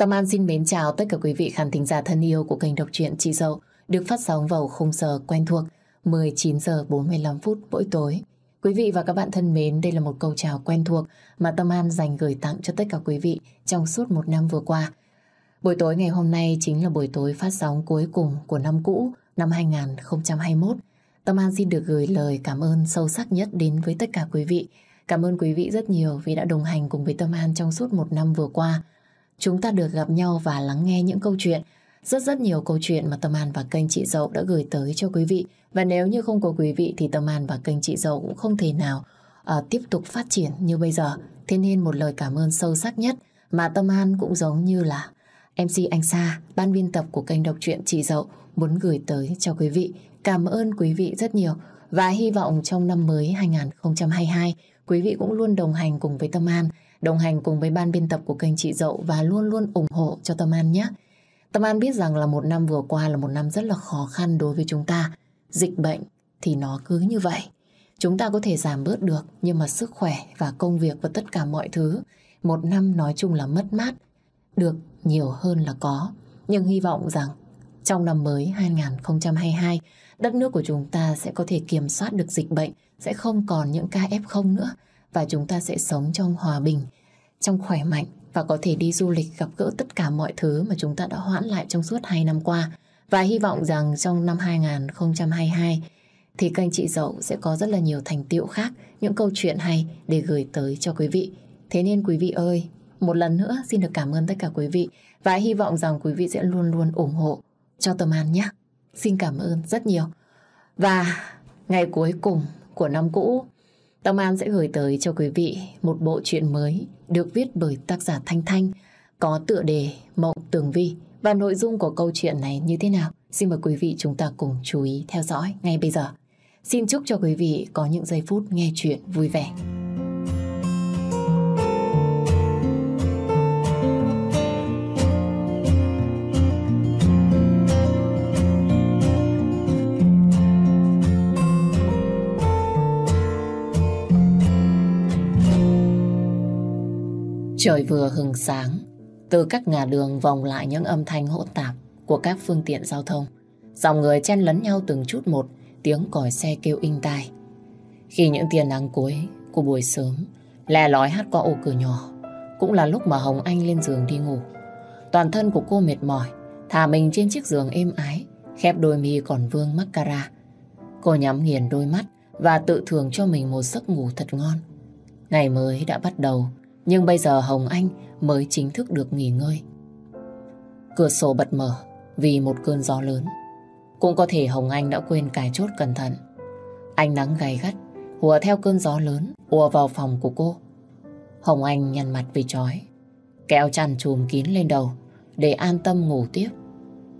Tâm An xin mến chào tất cả quý vị khán thính giả thân yêu của kênh đọc truyện Chị Dậu được phát sóng vào khung giờ quen thuộc 19 giờ 45 phút mỗi tối. Quý vị và các bạn thân mến, đây là một câu chào quen thuộc mà Tâm An dành gửi tặng cho tất cả quý vị trong suốt một năm vừa qua. Buổi tối ngày hôm nay chính là buổi tối phát sóng cuối cùng của năm cũ, năm 2021. Tâm An xin được gửi lời cảm ơn sâu sắc nhất đến với tất cả quý vị. Cảm ơn quý vị rất nhiều vì đã đồng hành cùng với Tâm An trong suốt một năm vừa qua. Chúng ta được gặp nhau và lắng nghe những câu chuyện, rất rất nhiều câu chuyện mà Tâm An và kênh chị Dậu đã gửi tới cho quý vị. Và nếu như không có quý vị thì Tâm An và kênh chị Dậu cũng không thể nào uh, tiếp tục phát triển như bây giờ. Thế nên một lời cảm ơn sâu sắc nhất mà Tâm An cũng giống như là MC Anh Sa, ban biên tập của kênh đọc truyện Chị Dậu muốn gửi tới cho quý vị. Cảm ơn quý vị rất nhiều và hy vọng trong năm mới 2022 quý vị cũng luôn đồng hành cùng với Tâm An, đồng hành cùng với ban biên tập của kênh Chị Dậu và luôn luôn ủng hộ cho Tâm An nhé. Tâm An biết rằng là một năm vừa qua là một năm rất là khó khăn đối với chúng ta. Dịch bệnh thì nó cứ như vậy. Chúng ta có thể giảm bớt được nhưng mà sức khỏe và công việc và tất cả mọi thứ một năm nói chung là mất mát được nhiều hơn là có. Nhưng hy vọng rằng trong năm mới 2022, đất nước của chúng ta sẽ có thể kiểm soát được dịch bệnh, sẽ không còn những ca F0 nữa và chúng ta sẽ sống trong hòa bình, trong khỏe mạnh và có thể đi du lịch gặp gỡ tất cả mọi thứ mà chúng ta đã hoãn lại trong suốt 2 năm qua. Và hy vọng rằng trong năm 2022 thì kênh chị Dậu sẽ có rất là nhiều thành tiệu khác, những câu chuyện hay để gửi tới cho quý vị. Thế nên quý vị ơi, một lần nữa xin được cảm ơn tất cả quý vị và hy vọng rằng quý vị sẽ luôn luôn ủng hộ cho Tâm An nhé. Xin cảm ơn rất nhiều. Và ngày cuối cùng của năm cũ, Tâm An sẽ gửi tới cho quý vị một bộ truyện mới được viết bởi tác giả Thanh Thanh, có tựa đề Mộng Tường Vi. Và nội dung của câu chuyện này như thế nào? Xin mời quý vị chúng ta cùng chú ý theo dõi ngay bây giờ. Xin chúc cho quý vị có những giây phút nghe chuyện vui vẻ. Trời vừa hừng sáng, từ các ngã đường vòng lại những âm thanh hỗn tạp của các phương tiện giao thông. Dòng người chen lấn nhau từng chút một, tiếng còi xe kêu inh tai. Khi những tia nắng cuối của buổi sớm lè lói hát qua ô cửa nhỏ, cũng là lúc mà Hồng Anh lên giường đi ngủ. Toàn thân của cô mệt mỏi, thả mình trên chiếc giường êm ái, khép đôi mi còn vương mascara. Cô nhắm nghiền đôi mắt và tự thưởng cho mình một giấc ngủ thật ngon. Ngày mới đã bắt đầu, nhưng bây giờ Hồng Anh mới chính thức được nghỉ ngơi. Cửa sổ bật mở vì một cơn gió lớn. Cũng có thể Hồng Anh đã quên cài chốt cẩn thận. Ánh nắng gay gắt, hùa theo cơn gió lớn, ùa vào phòng của cô. Hồng Anh nhăn mặt vì chói, kéo chăn chùm kín lên đầu để an tâm ngủ tiếp.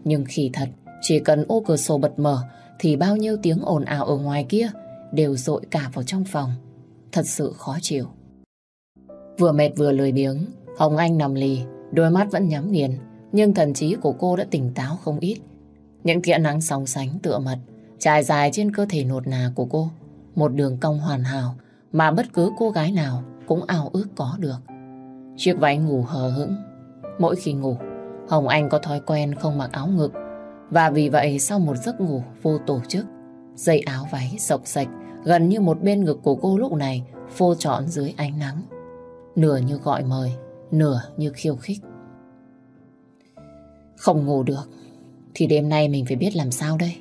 Nhưng khi thật, chỉ cần ô cửa sổ bật mở thì bao nhiêu tiếng ồn ào ở ngoài kia đều dội cả vào trong phòng. Thật sự khó chịu. Vừa mệt vừa lười biếng, Hồng Anh nằm lì, đôi mắt vẫn nhắm nghiền, nhưng thần trí của cô đã tỉnh táo không ít. Những tia nắng sóng sánh tựa mật, trải dài trên cơ thể nột nà của cô, một đường cong hoàn hảo mà bất cứ cô gái nào cũng ao ước có được. Chiếc váy ngủ hờ hững, mỗi khi ngủ, Hồng Anh có thói quen không mặc áo ngực, và vì vậy sau một giấc ngủ vô tổ chức, dây áo váy sọc sạch gần như một bên ngực của cô lúc này phô trọn dưới ánh nắng nửa như gọi mời, nửa như khiêu khích. Không ngủ được, thì đêm nay mình phải biết làm sao đây.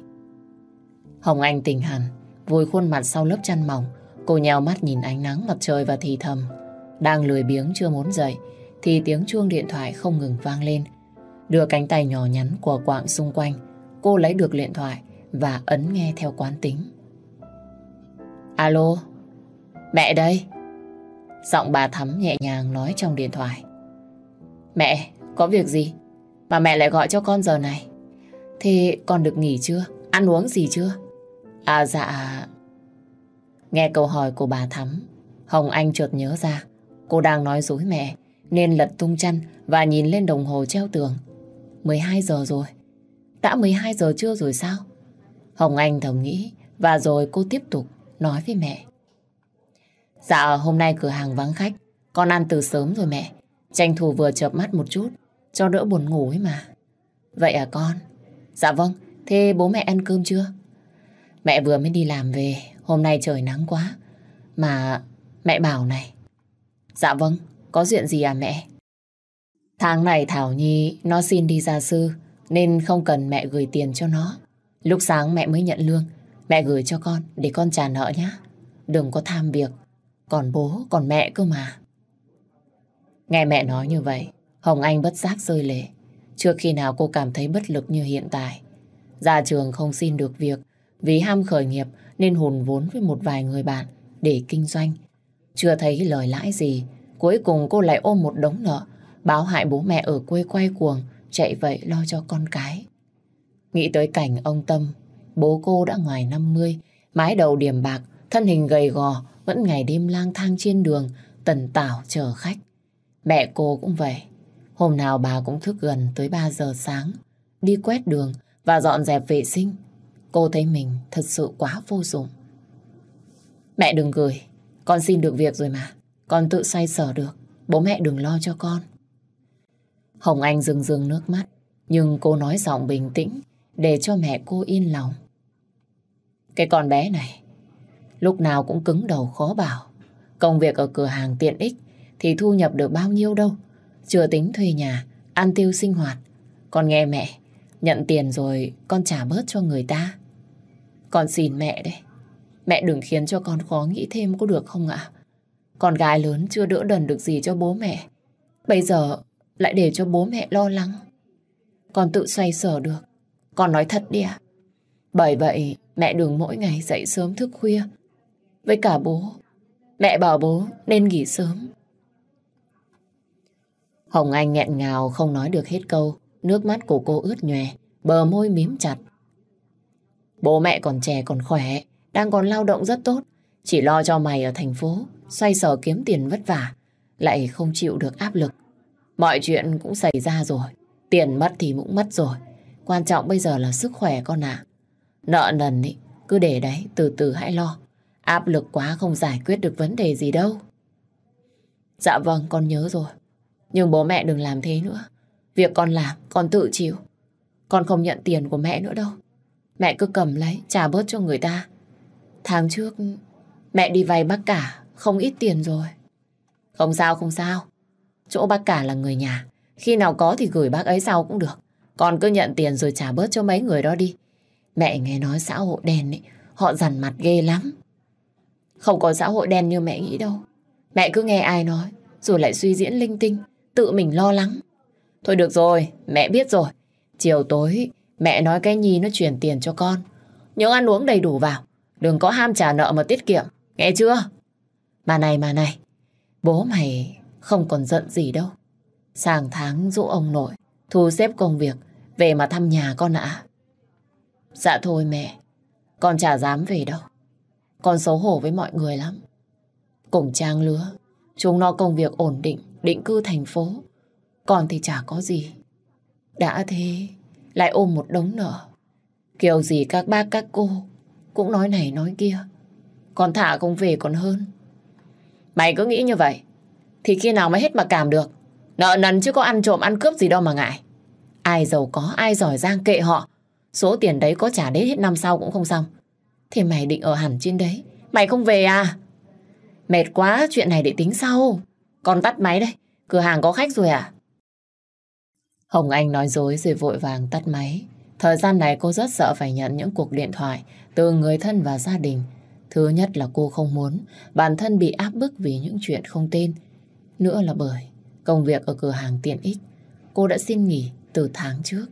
Hồng Anh tỉnh hẳn, vùi khuôn mặt sau lớp chăn mỏng, cô nhào mắt nhìn ánh nắng mặt trời và thì thầm. Đang lười biếng chưa muốn dậy, thì tiếng chuông điện thoại không ngừng vang lên. Đưa cánh tay nhỏ nhắn của quạng xung quanh, cô lấy được điện thoại và ấn nghe theo quán tính. Alo, mẹ đây. Giọng bà Thắm nhẹ nhàng nói trong điện thoại. Mẹ, có việc gì? Mà mẹ lại gọi cho con giờ này. Thì con được nghỉ chưa? Ăn uống gì chưa? À dạ... Nghe câu hỏi của bà Thắm, Hồng Anh chợt nhớ ra. Cô đang nói dối mẹ, nên lật tung chăn và nhìn lên đồng hồ treo tường. 12 giờ rồi. Đã 12 giờ chưa rồi sao? Hồng Anh thầm nghĩ và rồi cô tiếp tục nói với mẹ. Dạ hôm nay cửa hàng vắng khách Con ăn từ sớm rồi mẹ Tranh thủ vừa chợp mắt một chút cho đỡ buồn ngủ ấy mà. Vậy à con? Dạ vâng, thế bố mẹ ăn cơm chưa? Mẹ vừa mới đi làm về, hôm nay trời nắng quá. Mà mẹ bảo này. Dạ vâng, có chuyện gì à mẹ? Tháng này Thảo Nhi nó xin đi gia sư nên không cần mẹ gửi tiền cho nó. Lúc sáng mẹ mới nhận lương, mẹ gửi cho con để con trả nợ nhé. Đừng có tham việc, còn bố, còn mẹ cơ mà. Nghe mẹ nói như vậy, Hồng Anh bất giác rơi lệ. Trước khi nào cô cảm thấy bất lực như hiện tại. Ra trường không xin được việc, vì ham khởi nghiệp nên hùn vốn với một vài người bạn để kinh doanh. Chưa thấy lời lãi gì, cuối cùng cô lại ôm một đống nợ, báo hại bố mẹ ở quê quay cuồng, chạy vậy lo cho con cái. Nghĩ tới cảnh ông Tâm, bố cô đã ngoài 50, mái đầu điểm bạc, thân hình gầy gò, vẫn ngày đêm lang thang trên đường, tần tảo chờ khách. Mẹ cô cũng vậy. Hôm nào bà cũng thức gần tới 3 giờ sáng, đi quét đường và dọn dẹp vệ sinh. Cô thấy mình thật sự quá vô dụng. Mẹ đừng gửi, con xin được việc rồi mà. Con tự xoay sở được, bố mẹ đừng lo cho con. Hồng Anh rưng rưng nước mắt, nhưng cô nói giọng bình tĩnh để cho mẹ cô yên lòng. Cái con bé này, lúc nào cũng cứng đầu khó bảo. Công việc ở cửa hàng tiện ích thì thu nhập được bao nhiêu đâu. Chưa tính thuê nhà, ăn tiêu sinh hoạt. Con nghe mẹ, nhận tiền rồi con trả bớt cho người ta. Con xin mẹ đấy. Mẹ đừng khiến cho con khó nghĩ thêm có được không ạ? Con gái lớn chưa đỡ đần được gì cho bố mẹ. Bây giờ lại để cho bố mẹ lo lắng. Con tự xoay sở được. Con nói thật đi ạ. Bởi vậy mẹ đừng mỗi ngày dậy sớm thức khuya. Với cả bố, mẹ bảo bố nên nghỉ sớm. Hồng Anh nghẹn ngào không nói được hết câu. Nước mắt của cô ướt nhòe, bờ môi mím chặt. Bố mẹ còn trẻ còn khỏe, đang còn lao động rất tốt. Chỉ lo cho mày ở thành phố, xoay sở kiếm tiền vất vả, lại không chịu được áp lực. Mọi chuyện cũng xảy ra rồi, tiền mất thì cũng mất rồi. Quan trọng bây giờ là sức khỏe con ạ. Nợ nần ý, cứ để đấy, từ từ hãy lo. Áp lực quá không giải quyết được vấn đề gì đâu. Dạ vâng, con nhớ rồi. Nhưng bố mẹ đừng làm thế nữa. Việc con làm, con tự chịu. Con không nhận tiền của mẹ nữa đâu. Mẹ cứ cầm lấy, trả bớt cho người ta. Tháng trước, mẹ đi vay bác cả, không ít tiền rồi. Không sao, không sao. Chỗ bác cả là người nhà. Khi nào có thì gửi bác ấy sau cũng được. Con cứ nhận tiền rồi trả bớt cho mấy người đó đi. Mẹ nghe nói xã hội đen ấy, họ dằn mặt ghê lắm. Không có xã hội đen như mẹ nghĩ đâu. Mẹ cứ nghe ai nói, rồi lại suy diễn linh tinh, tự mình lo lắng. Thôi được rồi, mẹ biết rồi. Chiều tối, mẹ nói cái Nhi nó chuyển tiền cho con. Nhớ ăn uống đầy đủ vào. Đừng có ham trả nợ mà tiết kiệm. Nghe chưa? Mà này mà này, bố mày không còn giận gì đâu. Sáng tháng dỗ ông nội, thu xếp công việc, về mà thăm nhà con ạ. Dạ thôi mẹ, con chả dám về đâu. Con xấu hổ với mọi người lắm. Cùng trang lứa, chúng nó công việc ổn định, định cư thành phố. Còn thì chả có gì. Đã thế, lại ôm một đống nợ. Kiểu gì các bác các cô cũng nói này nói kia. Còn thả không về còn hơn. Mày cứ nghĩ như vậy, thì khi nào mới hết mà cảm được. Nợ nần chứ có ăn trộm ăn cướp gì đâu mà ngại. Ai giàu có, ai giỏi giang kệ họ. Số tiền đấy có trả đến hết năm sau cũng không xong. Thì mày định ở hẳn trên đấy. Mày không về à? Mệt quá, chuyện này để tính sau. Con tắt máy đây. Cửa hàng có khách rồi à? Hồng Anh nói dối rồi vội vàng tắt máy. Thời gian này cô rất sợ phải nhận những cuộc điện thoại từ người thân và gia đình. Thứ nhất là cô không muốn bản thân bị áp bức vì những chuyện không tên. Nữa là bởi công việc ở cửa hàng tiện ích cô đã xin nghỉ từ tháng trước.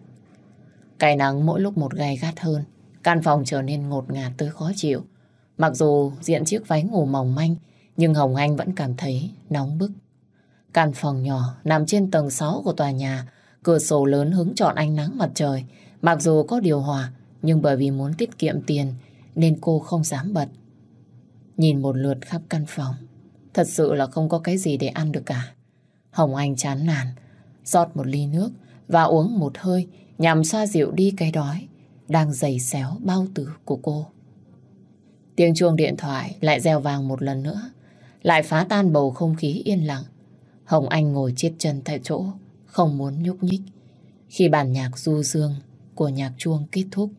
Cái nắng mỗi lúc một gay gắt hơn, căn phòng trở nên ngột ngạt tới khó chịu. Mặc dù diện chiếc váy ngủ mỏng manh, nhưng Hồng Anh vẫn cảm thấy nóng bức. Căn phòng nhỏ nằm trên tầng 6 của tòa nhà, cửa sổ lớn hứng trọn ánh nắng mặt trời. Mặc dù có điều hòa, nhưng bởi vì muốn tiết kiệm tiền nên cô không dám bật. Nhìn một lượt khắp căn phòng, thật sự là không có cái gì để ăn được cả. Hồng Anh chán nản, rót một ly nước và uống một hơi nhằm xoa dịu đi cái đói đang dày xéo bao tử của cô. Tiếng chuông điện thoại lại reo vang một lần nữa, lại phá tan bầu không khí yên lặng. Hồng Anh ngồi chết chân tại chỗ, không muốn nhúc nhích. Khi bản nhạc du dương của nhạc chuông kết thúc,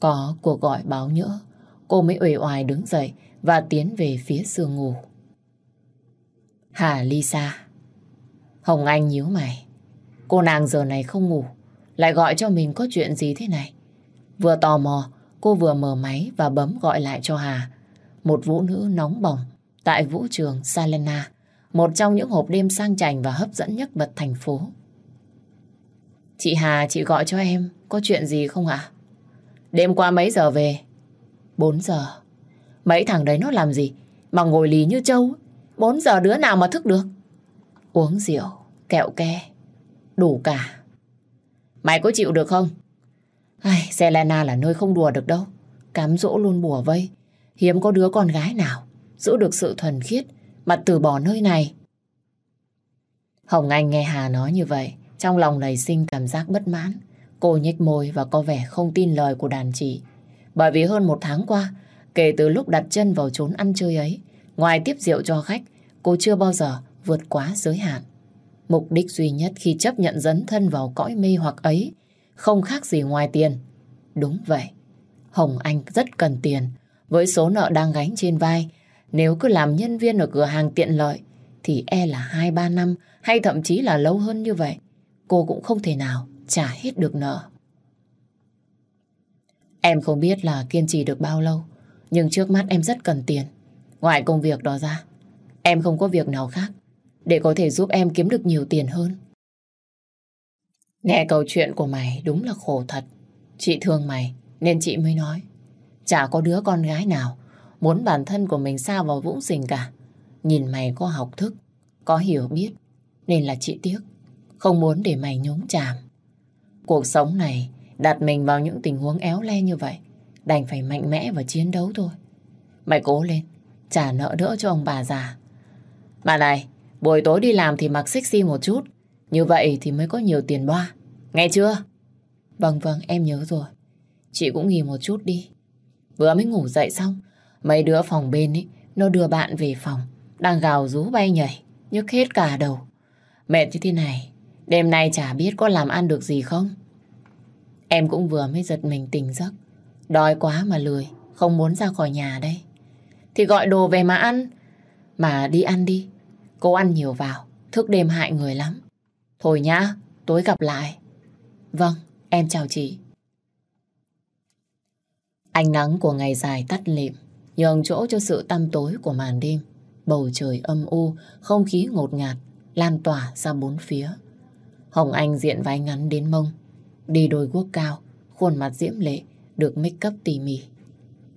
có cuộc gọi báo nhỡ, cô mới uể oải đứng dậy và tiến về phía giường ngủ. Hà Lisa? Hồng Anh nhíu mày. Cô nàng giờ này không ngủ, lại gọi cho mình có chuyện gì thế này? Vừa tò mò, cô vừa mở máy và bấm gọi lại cho Hà. Một vũ nữ nóng bỏng tại vũ trường Salena, một trong những hộp đêm sang chảnh và hấp dẫn nhất bật thành phố. Chị Hà, chị gọi cho em, có chuyện gì không ạ? Đêm qua mấy giờ về? 4 giờ. Mấy thằng đấy nó làm gì? Mà ngồi lì như trâu. 4 giờ đứa nào mà thức được? Uống rượu, kẹo ke, đủ cả. Mày có chịu được không? Ai, Selena là nơi không đùa được đâu. Cám dỗ luôn bùa vây. Hiếm có đứa con gái nào giữ được sự thuần khiết mà từ bỏ nơi này. Hồng Anh nghe Hà nói như vậy, trong lòng nảy sinh cảm giác bất mãn. Cô nhếch môi và có vẻ không tin lời của đàn chị. Bởi vì hơn một tháng qua, kể từ lúc đặt chân vào chốn ăn chơi ấy, ngoài tiếp rượu cho khách, cô chưa bao giờ vượt quá giới hạn. Mục đích duy nhất khi chấp nhận dấn thân vào cõi mê hoặc ấy không khác gì ngoài tiền. Đúng vậy, Hồng Anh rất cần tiền. Với số nợ đang gánh trên vai, nếu cứ làm nhân viên ở cửa hàng tiện lợi, thì e là 2-3 năm hay thậm chí là lâu hơn như vậy. Cô cũng không thể nào trả hết được nợ. Em không biết là kiên trì được bao lâu, nhưng trước mắt em rất cần tiền. Ngoài công việc đó ra, em không có việc nào khác để có thể giúp em kiếm được nhiều tiền hơn. Nghe câu chuyện của mày đúng là khổ thật. Chị thương mày nên chị mới nói. Chả có đứa con gái nào muốn bản thân của mình sao vào vũng rình cả. Nhìn mày có học thức, có hiểu biết nên là chị tiếc. Không muốn để mày nhúng chàm. Cuộc sống này đặt mình vào những tình huống éo le như vậy đành phải mạnh mẽ và chiến đấu thôi. Mày cố lên, trả nợ đỡ cho ông bà già. Bà này, buổi tối đi làm thì mặc sexy một chút như vậy thì mới có nhiều tiền boa. Nghe chưa? Vâng vâng, em nhớ rồi. Chị cũng nghỉ một chút đi. Vừa mới ngủ dậy xong, mấy đứa phòng bên ấy, nó đưa bạn về phòng. Đang gào rú bay nhảy, nhức hết cả đầu. Mệt như thế này, đêm nay chả biết có làm ăn được gì không? Em cũng vừa mới giật mình tỉnh giấc. Đói quá mà lười, không muốn ra khỏi nhà đây. Thì gọi đồ về mà ăn. Mà đi ăn đi. Cô ăn nhiều vào, thức đêm hại người lắm. Thôi nhá, tối gặp lại. Vâng, em chào chị. Ánh nắng của ngày dài tắt lịm, nhường chỗ cho sự tăm tối của màn đêm. Bầu trời âm u, không khí ngột ngạt, lan tỏa ra bốn phía. Hồng Anh diện váy ngắn đến mông, đi đôi guốc cao, khuôn mặt diễm lệ, được make up tỉ mỉ.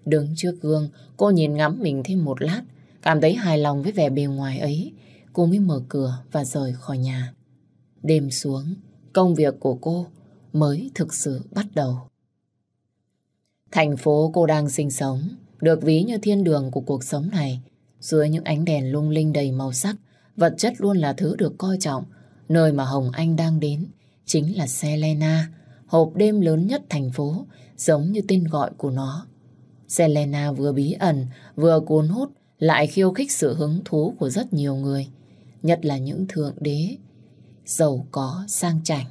Đứng trước gương, cô nhìn ngắm mình thêm một lát, cảm thấy hài lòng với vẻ bề ngoài ấy, cô mới mở cửa và rời khỏi nhà. Đêm xuống, công việc của cô mới thực sự bắt đầu. Thành phố cô đang sinh sống được ví như thiên đường của cuộc sống này. Dưới những ánh đèn lung linh đầy màu sắc, vật chất luôn là thứ được coi trọng. Nơi mà Hồng Anh đang đến chính là Selena, hộp đêm lớn nhất thành phố, giống như tên gọi của nó. Selena vừa bí ẩn, vừa cuốn hút, lại khiêu khích sự hứng thú của rất nhiều người. Nhất là những thượng đế, giàu có, sang chảnh.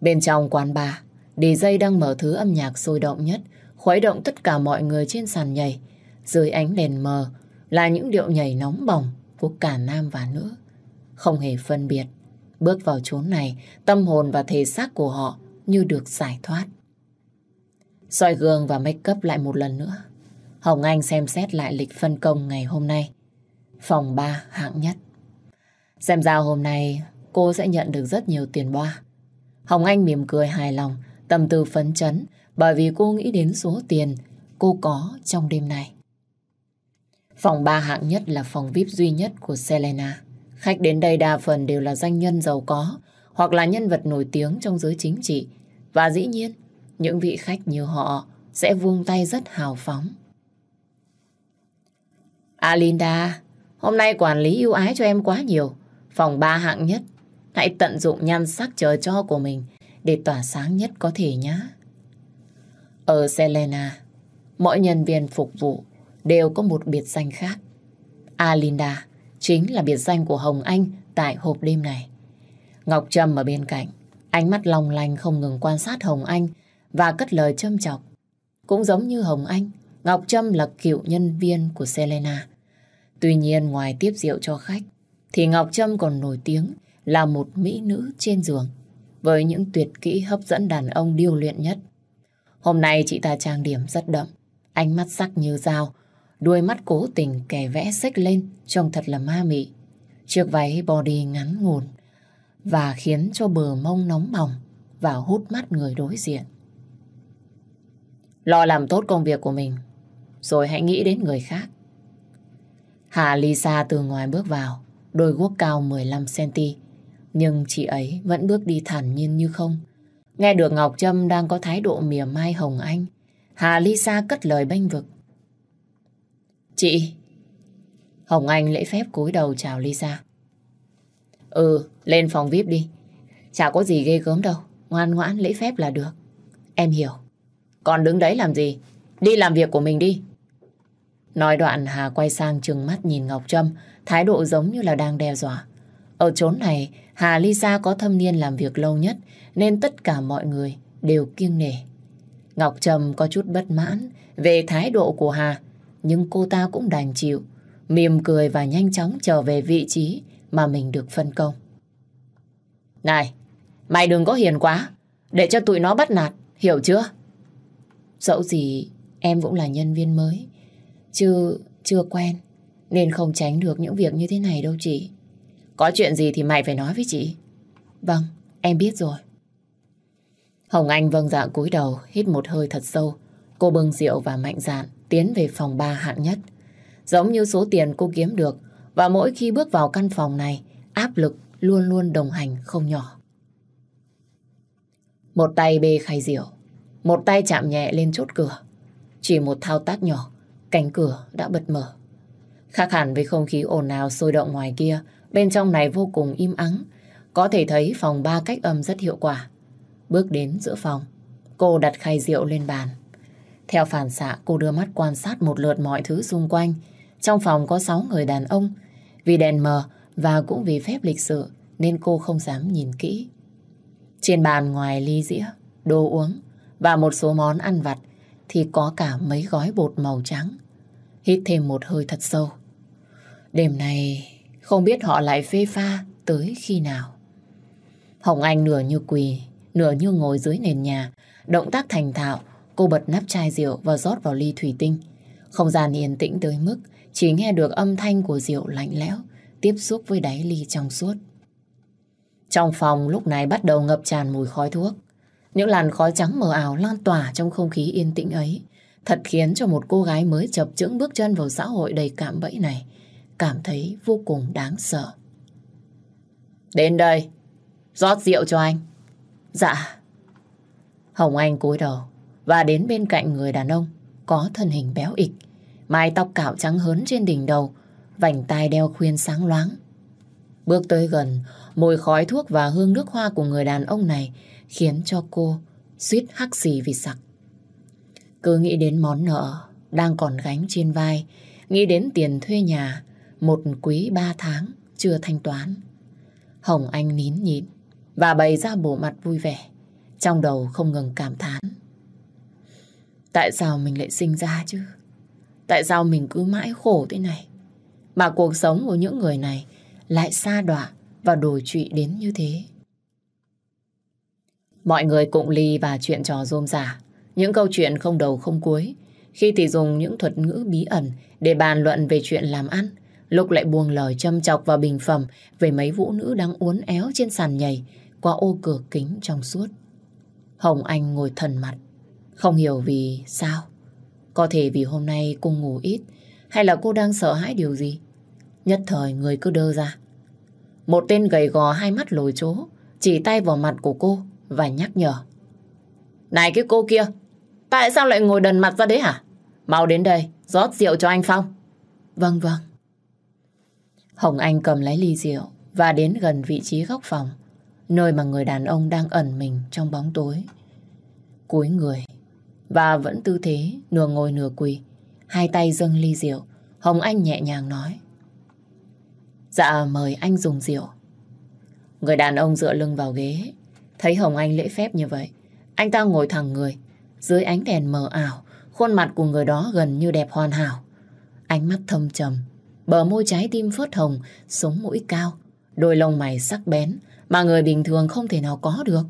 Bên trong quán bar, DJ đang mở thứ âm nhạc sôi động nhất, khuấy động tất cả mọi người trên sàn nhảy. Dưới ánh đèn mờ là những điệu nhảy nóng bỏng của cả nam và nữ. Không hề phân biệt, bước vào chốn này, tâm hồn và thể xác của họ như được giải thoát. soi gương và make up lại một lần nữa. Hồng Anh xem xét lại lịch phân công ngày hôm nay. Phòng 3 hạng nhất. Xem ra hôm nay cô sẽ nhận được rất nhiều tiền boa. Hồng Anh mỉm cười hài lòng, tâm tư phấn chấn bởi vì cô nghĩ đến số tiền cô có trong đêm này. Phòng ba hạng nhất là phòng VIP duy nhất của Selena. Khách đến đây đa phần đều là danh nhân giàu có hoặc là nhân vật nổi tiếng trong giới chính trị. Và dĩ nhiên, những vị khách như họ sẽ vung tay rất hào phóng. Alinda, hôm nay quản lý ưu ái cho em quá nhiều. Phòng ba hạng nhất Hãy tận dụng nhan sắc trời cho của mình để tỏa sáng nhất có thể nhé. Ở Selena, mỗi nhân viên phục vụ đều có một biệt danh khác. Alinda chính là biệt danh của Hồng Anh tại hộp đêm này. Ngọc Trâm ở bên cạnh, ánh mắt long lanh không ngừng quan sát Hồng Anh và cất lời châm chọc. Cũng giống như Hồng Anh, Ngọc Trâm là cựu nhân viên của Selena. Tuy nhiên ngoài tiếp rượu cho khách, thì Ngọc Trâm còn nổi tiếng là một mỹ nữ trên giường, với những tuyệt kỹ hấp dẫn đàn ông điêu luyện nhất. Hôm nay chị ta trang điểm rất đậm, ánh mắt sắc như dao, đuôi mắt cố tình kẻ vẽ xếch lên trông thật là ma mị. Chiếc váy body ngắn ngủn và khiến cho bờ mông nóng bỏng và hút mắt người đối diện. Lo làm tốt công việc của mình, rồi hãy nghĩ đến người khác. Hà Lisa từ ngoài bước vào, đôi guốc cao 15cm, nhưng chị ấy vẫn bước đi thản nhiên như không. Nghe được Ngọc Trâm đang có thái độ mỉa mai Hồng Anh, Hà Lisa cất lời bênh vực. Chị! Hồng Anh lễ phép cúi đầu chào Lisa. Ừ, lên phòng VIP đi. Chả có gì ghê gớm đâu. Ngoan ngoãn lễ phép là được. Em hiểu. Còn đứng đấy làm gì? Đi làm việc của mình đi. Nói đoạn Hà quay sang trừng mắt nhìn Ngọc Trâm, thái độ giống như là đang đe dọa. Ở chốn này, Hà Lisa có thâm niên làm việc lâu nhất, nên tất cả mọi người đều kiêng nể. Ngọc Trầm có chút bất mãn về thái độ của Hà, nhưng cô ta cũng đành chịu, mỉm cười và nhanh chóng trở về vị trí mà mình được phân công. Này, mày đừng có hiền quá, để cho tụi nó bắt nạt, hiểu chưa? Dẫu gì em cũng là nhân viên mới, chứ chưa quen, nên không tránh được những việc như thế này đâu chị. Có chuyện gì thì mày phải nói với chị. Vâng, em biết rồi. Hồng Anh vâng dạ cúi đầu, hít một hơi thật sâu. Cô bưng rượu và mạnh dạn tiến về phòng ba hạng nhất. Giống như số tiền cô kiếm được và mỗi khi bước vào căn phòng này, áp lực luôn luôn đồng hành không nhỏ. Một tay bê khay rượu, một tay chạm nhẹ lên chốt cửa. Chỉ một thao tác nhỏ, cánh cửa đã bật mở. Khác hẳn với không khí ồn ào sôi động ngoài kia, bên trong này vô cùng im ắng. Có thể thấy phòng ba cách âm rất hiệu quả. Bước đến giữa phòng, cô đặt khay rượu lên bàn. Theo phản xạ, cô đưa mắt quan sát một lượt mọi thứ xung quanh. Trong phòng có 6 người đàn ông. Vì đèn mờ và cũng vì phép lịch sự nên cô không dám nhìn kỹ. Trên bàn ngoài ly dĩa, đồ uống và một số món ăn vặt thì có cả mấy gói bột màu trắng. Hít thêm một hơi thật sâu. Đêm này không biết họ lại phê pha tới khi nào. Hồng Anh nửa như quỳ, nửa như ngồi dưới nền nhà, động tác thành thạo, cô bật nắp chai rượu và rót vào ly thủy tinh. Không gian yên tĩnh tới mức chỉ nghe được âm thanh của rượu lạnh lẽo tiếp xúc với đáy ly trong suốt. Trong phòng lúc này bắt đầu ngập tràn mùi khói thuốc. Những làn khói trắng mờ ảo lan tỏa trong không khí yên tĩnh ấy thật khiến cho một cô gái mới chập chững bước chân vào xã hội đầy cạm bẫy này cảm thấy vô cùng đáng sợ. Đến đây, rót rượu cho anh. Dạ. Hồng Anh cúi đầu và đến bên cạnh người đàn ông có thân hình béo ịch, mái tóc cạo trắng hớn trên đỉnh đầu, vành tai đeo khuyên sáng loáng. Bước tới gần, mùi khói thuốc và hương nước hoa của người đàn ông này khiến cho cô suýt hắc xì vì sặc. Cứ nghĩ đến món nợ đang còn gánh trên vai, nghĩ đến tiền thuê nhà, một quý ba tháng chưa thanh toán. Hồng Anh nín nhịn và bày ra bộ mặt vui vẻ, trong đầu không ngừng cảm thán. Tại sao mình lại sinh ra chứ? Tại sao mình cứ mãi khổ thế này? Mà cuộc sống của những người này lại xa đọa và đổi trụy đến như thế. Mọi người cụng ly và chuyện trò rôm rả. Những câu chuyện không đầu không cuối. Khi thì dùng những thuật ngữ bí ẩn để bàn luận về chuyện làm ăn. Lúc lại buông lời châm chọc và bình phẩm về mấy vũ nữ đang uốn éo trên sàn nhảy qua ô cửa kính trong suốt. Hồng Anh ngồi thần mặt. Không hiểu vì sao. Có thể vì hôm nay cô ngủ ít hay là cô đang sợ hãi điều gì. Nhất thời người cứ đơ ra. Một tên gầy gò hai mắt lồi chố chỉ tay vào mặt của cô và nhắc nhở. Này cái cô kia, tại sao lại ngồi đần mặt ra đấy hả? Mau đến đây, rót rượu cho anh Phong. Vâng vâng. Hồng Anh cầm lấy ly rượu và đến gần vị trí góc phòng, nơi mà người đàn ông đang ẩn mình trong bóng tối. Cúi người và vẫn tư thế nửa ngồi nửa quỳ, hai tay dâng ly rượu, Hồng Anh nhẹ nhàng nói. Dạ mời anh dùng rượu. Người đàn ông dựa lưng vào ghế. Thấy Hồng Anh lễ phép như vậy. Anh ta ngồi thẳng người. Dưới ánh đèn mờ ảo, khuôn mặt của người đó gần như đẹp hoàn hảo. Ánh mắt thâm trầm, bờ môi trái tim phớt hồng, sống mũi cao, đôi lông mày sắc bén mà người bình thường không thể nào có được.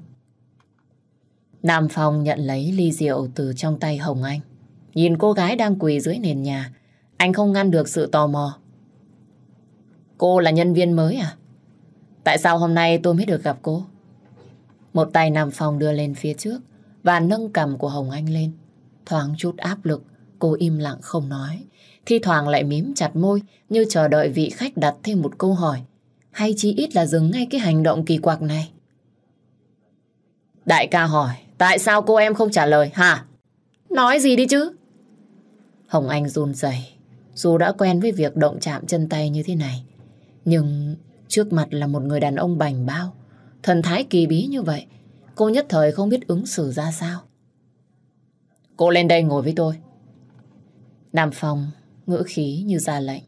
Nam Phong nhận lấy ly rượu từ trong tay Hồng Anh. Nhìn cô gái đang quỳ dưới nền nhà, anh không ngăn được sự tò mò. Cô là nhân viên mới à? Tại sao hôm nay tôi mới được gặp cô? Một tay Nam Phong đưa lên phía trước và nâng cầm của Hồng Anh lên. Thoáng chút áp lực, cô im lặng không nói. Thi thoảng lại mím chặt môi như chờ đợi vị khách đặt thêm một câu hỏi. Hay chí ít là dừng ngay cái hành động kỳ quặc này. Đại ca hỏi, tại sao cô em không trả lời hả? Nói gì đi chứ? Hồng Anh run rẩy, dù đã quen với việc động chạm chân tay như thế này. Nhưng trước mặt là một người đàn ông bành bao, thần thái kỳ bí như vậy, cô nhất thời không biết ứng xử ra sao. Cô lên đây ngồi với tôi. Nam Phong ngữ khí như ra lệnh.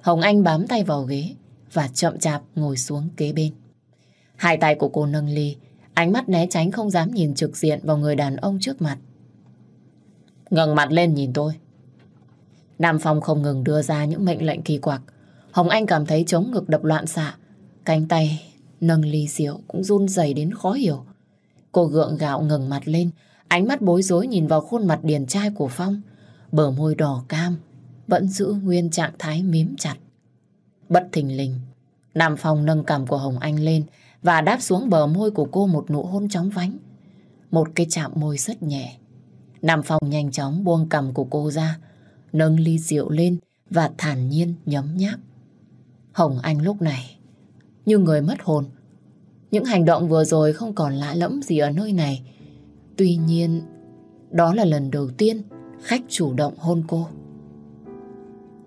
Hồng Anh bám tay vào ghế và chậm chạp ngồi xuống kế bên. Hai tay của cô nâng ly, ánh mắt né tránh không dám nhìn trực diện vào người đàn ông trước mặt. ngẩng mặt lên nhìn tôi. Nam Phong không ngừng đưa ra những mệnh lệnh kỳ quặc. Hồng Anh cảm thấy chống ngực đập loạn xạ. Cánh tay nâng ly rượu cũng run rẩy đến khó hiểu. Cô gượng gạo ngừng mặt lên, ánh mắt bối rối nhìn vào khuôn mặt điển trai của Phong. Bờ môi đỏ cam, vẫn giữ nguyên trạng thái mím chặt. Bất thình lình, Nam Phong nâng cằm của Hồng Anh lên và đáp xuống bờ môi của cô một nụ hôn chóng vánh. Một cái chạm môi rất nhẹ. Nam Phong nhanh chóng buông cằm của cô ra, nâng ly rượu lên và thản nhiên nhấm nháp. Hồng Anh lúc này như người mất hồn. Những hành động vừa rồi không còn lạ lẫm gì ở nơi này. Tuy nhiên, đó là lần đầu tiên khách chủ động hôn cô.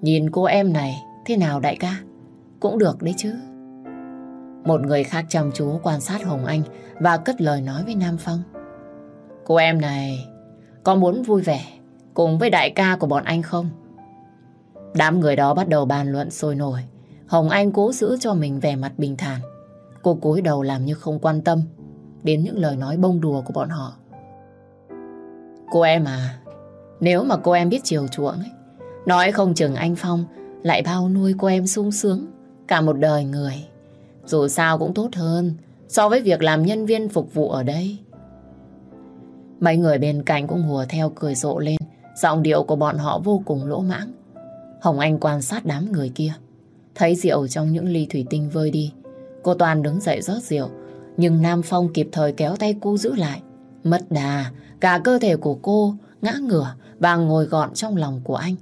Nhìn cô em này thế nào đại ca? Cũng được đấy chứ. Một người khác chăm chú quan sát Hồng Anh và cất lời nói với Nam Phong. Cô em này có muốn vui vẻ cùng với đại ca của bọn anh không? Đám người đó bắt đầu bàn luận sôi nổi. Hồng Anh cố giữ cho mình vẻ mặt bình thản. Cô cúi đầu làm như không quan tâm đến những lời nói bông đùa của bọn họ. Cô em à, nếu mà cô em biết chiều chuộng ấy, nói không chừng anh Phong lại bao nuôi cô em sung sướng cả một đời người. Dù sao cũng tốt hơn so với việc làm nhân viên phục vụ ở đây. Mấy người bên cạnh cũng hùa theo cười rộ lên, giọng điệu của bọn họ vô cùng lỗ mãng. Hồng Anh quan sát đám người kia, thấy rượu trong những ly thủy tinh vơi đi. Cô Toàn đứng dậy rót rượu, nhưng Nam Phong kịp thời kéo tay cô giữ lại. Mất đà, cả cơ thể của cô ngã ngửa và ngồi gọn trong lòng của anh.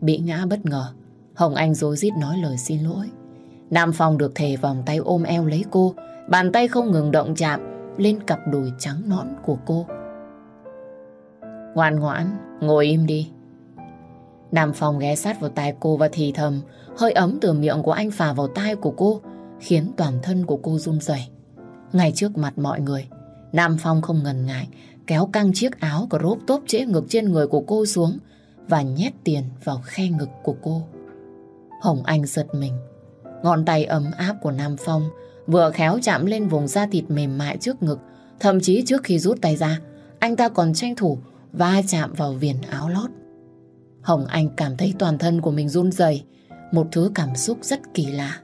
Bị ngã bất ngờ, Hồng Anh dối rít nói lời xin lỗi. Nam Phong được thề vòng tay ôm eo lấy cô, bàn tay không ngừng động chạm lên cặp đùi trắng nõn của cô. Ngoan ngoãn, ngồi im đi. Nam Phong ghé sát vào tai cô và thì thầm, hơi ấm từ miệng của anh phà vào tai của cô, khiến toàn thân của cô run rẩy. Ngay trước mặt mọi người, Nam Phong không ngần ngại, kéo căng chiếc áo của rốp tốp trễ ngực trên người của cô xuống và nhét tiền vào khe ngực của cô. Hồng Anh giật mình, ngón tay ấm áp của Nam Phong vừa khéo chạm lên vùng da thịt mềm mại trước ngực, thậm chí trước khi rút tay ra, anh ta còn tranh thủ va chạm vào viền áo lót. Hồng Anh cảm thấy toàn thân của mình run rẩy, một thứ cảm xúc rất kỳ lạ.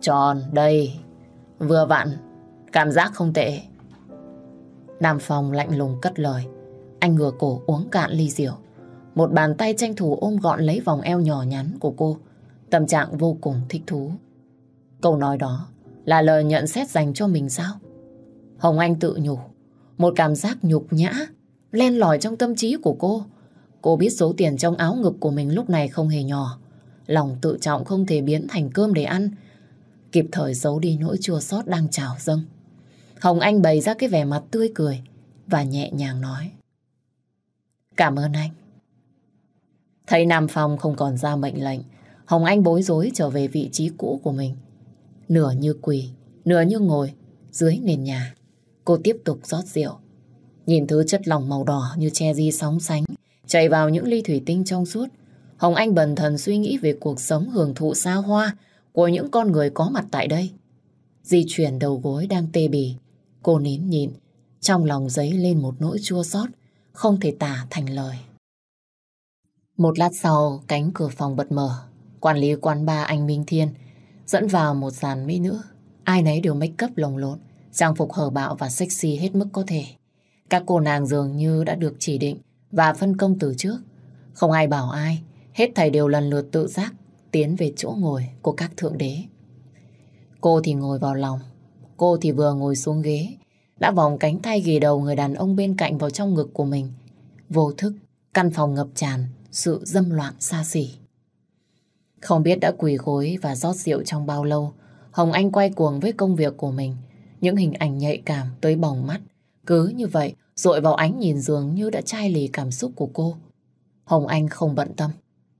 Tròn, đây, vừa vặn, cảm giác không tệ. Nam Phong lạnh lùng cất lời, anh ngửa cổ uống cạn ly rượu. Một bàn tay tranh thủ ôm gọn lấy vòng eo nhỏ nhắn của cô, tâm trạng vô cùng thích thú. Câu nói đó là lời nhận xét dành cho mình sao? Hồng Anh tự nhủ, một cảm giác nhục nhã, len lỏi trong tâm trí của cô. Cô biết số tiền trong áo ngực của mình lúc này không hề nhỏ. Lòng tự trọng không thể biến thành cơm để ăn. Kịp thời giấu đi nỗi chua xót đang trào dâng. Hồng Anh bày ra cái vẻ mặt tươi cười và nhẹ nhàng nói. Cảm ơn anh. Thấy Nam Phong không còn ra mệnh lệnh, Hồng Anh bối rối trở về vị trí cũ của mình. Nửa như quỳ, nửa như ngồi dưới nền nhà. Cô tiếp tục rót rượu. Nhìn thứ chất lỏng màu đỏ như che di sóng sánh, chảy vào những ly thủy tinh trong suốt. Hồng Anh bần thần suy nghĩ về cuộc sống hưởng thụ xa hoa của những con người có mặt tại đây. di chuyển đầu gối đang tê bì. Cô nín nhịn, trong lòng dấy lên một nỗi chua xót không thể tả thành lời. Một lát sau, cánh cửa phòng bật mở. Quản lý quán ba anh Minh Thiên dẫn vào một dàn mỹ nữ. Ai nấy đều make up lồng lộn, trang phục hở bạo và sexy hết mức có thể. Các cô nàng dường như đã được chỉ định và phân công từ trước. Không ai bảo ai, hết thầy đều lần lượt tự giác tiến về chỗ ngồi của các thượng đế. Cô thì ngồi vào lòng, cô thì vừa ngồi xuống ghế, đã vòng cánh tay ghì đầu người đàn ông bên cạnh vào trong ngực của mình. Vô thức, căn phòng ngập tràn, sự dâm loạn xa xỉ. Không biết đã quỳ gối và rót rượu trong bao lâu, Hồng Anh quay cuồng với công việc của mình. Những hình ảnh nhạy cảm tới bỏng mắt. Cứ như vậy, dội vào ánh nhìn dường như đã chai lì cảm xúc của cô. Hồng Anh không bận tâm.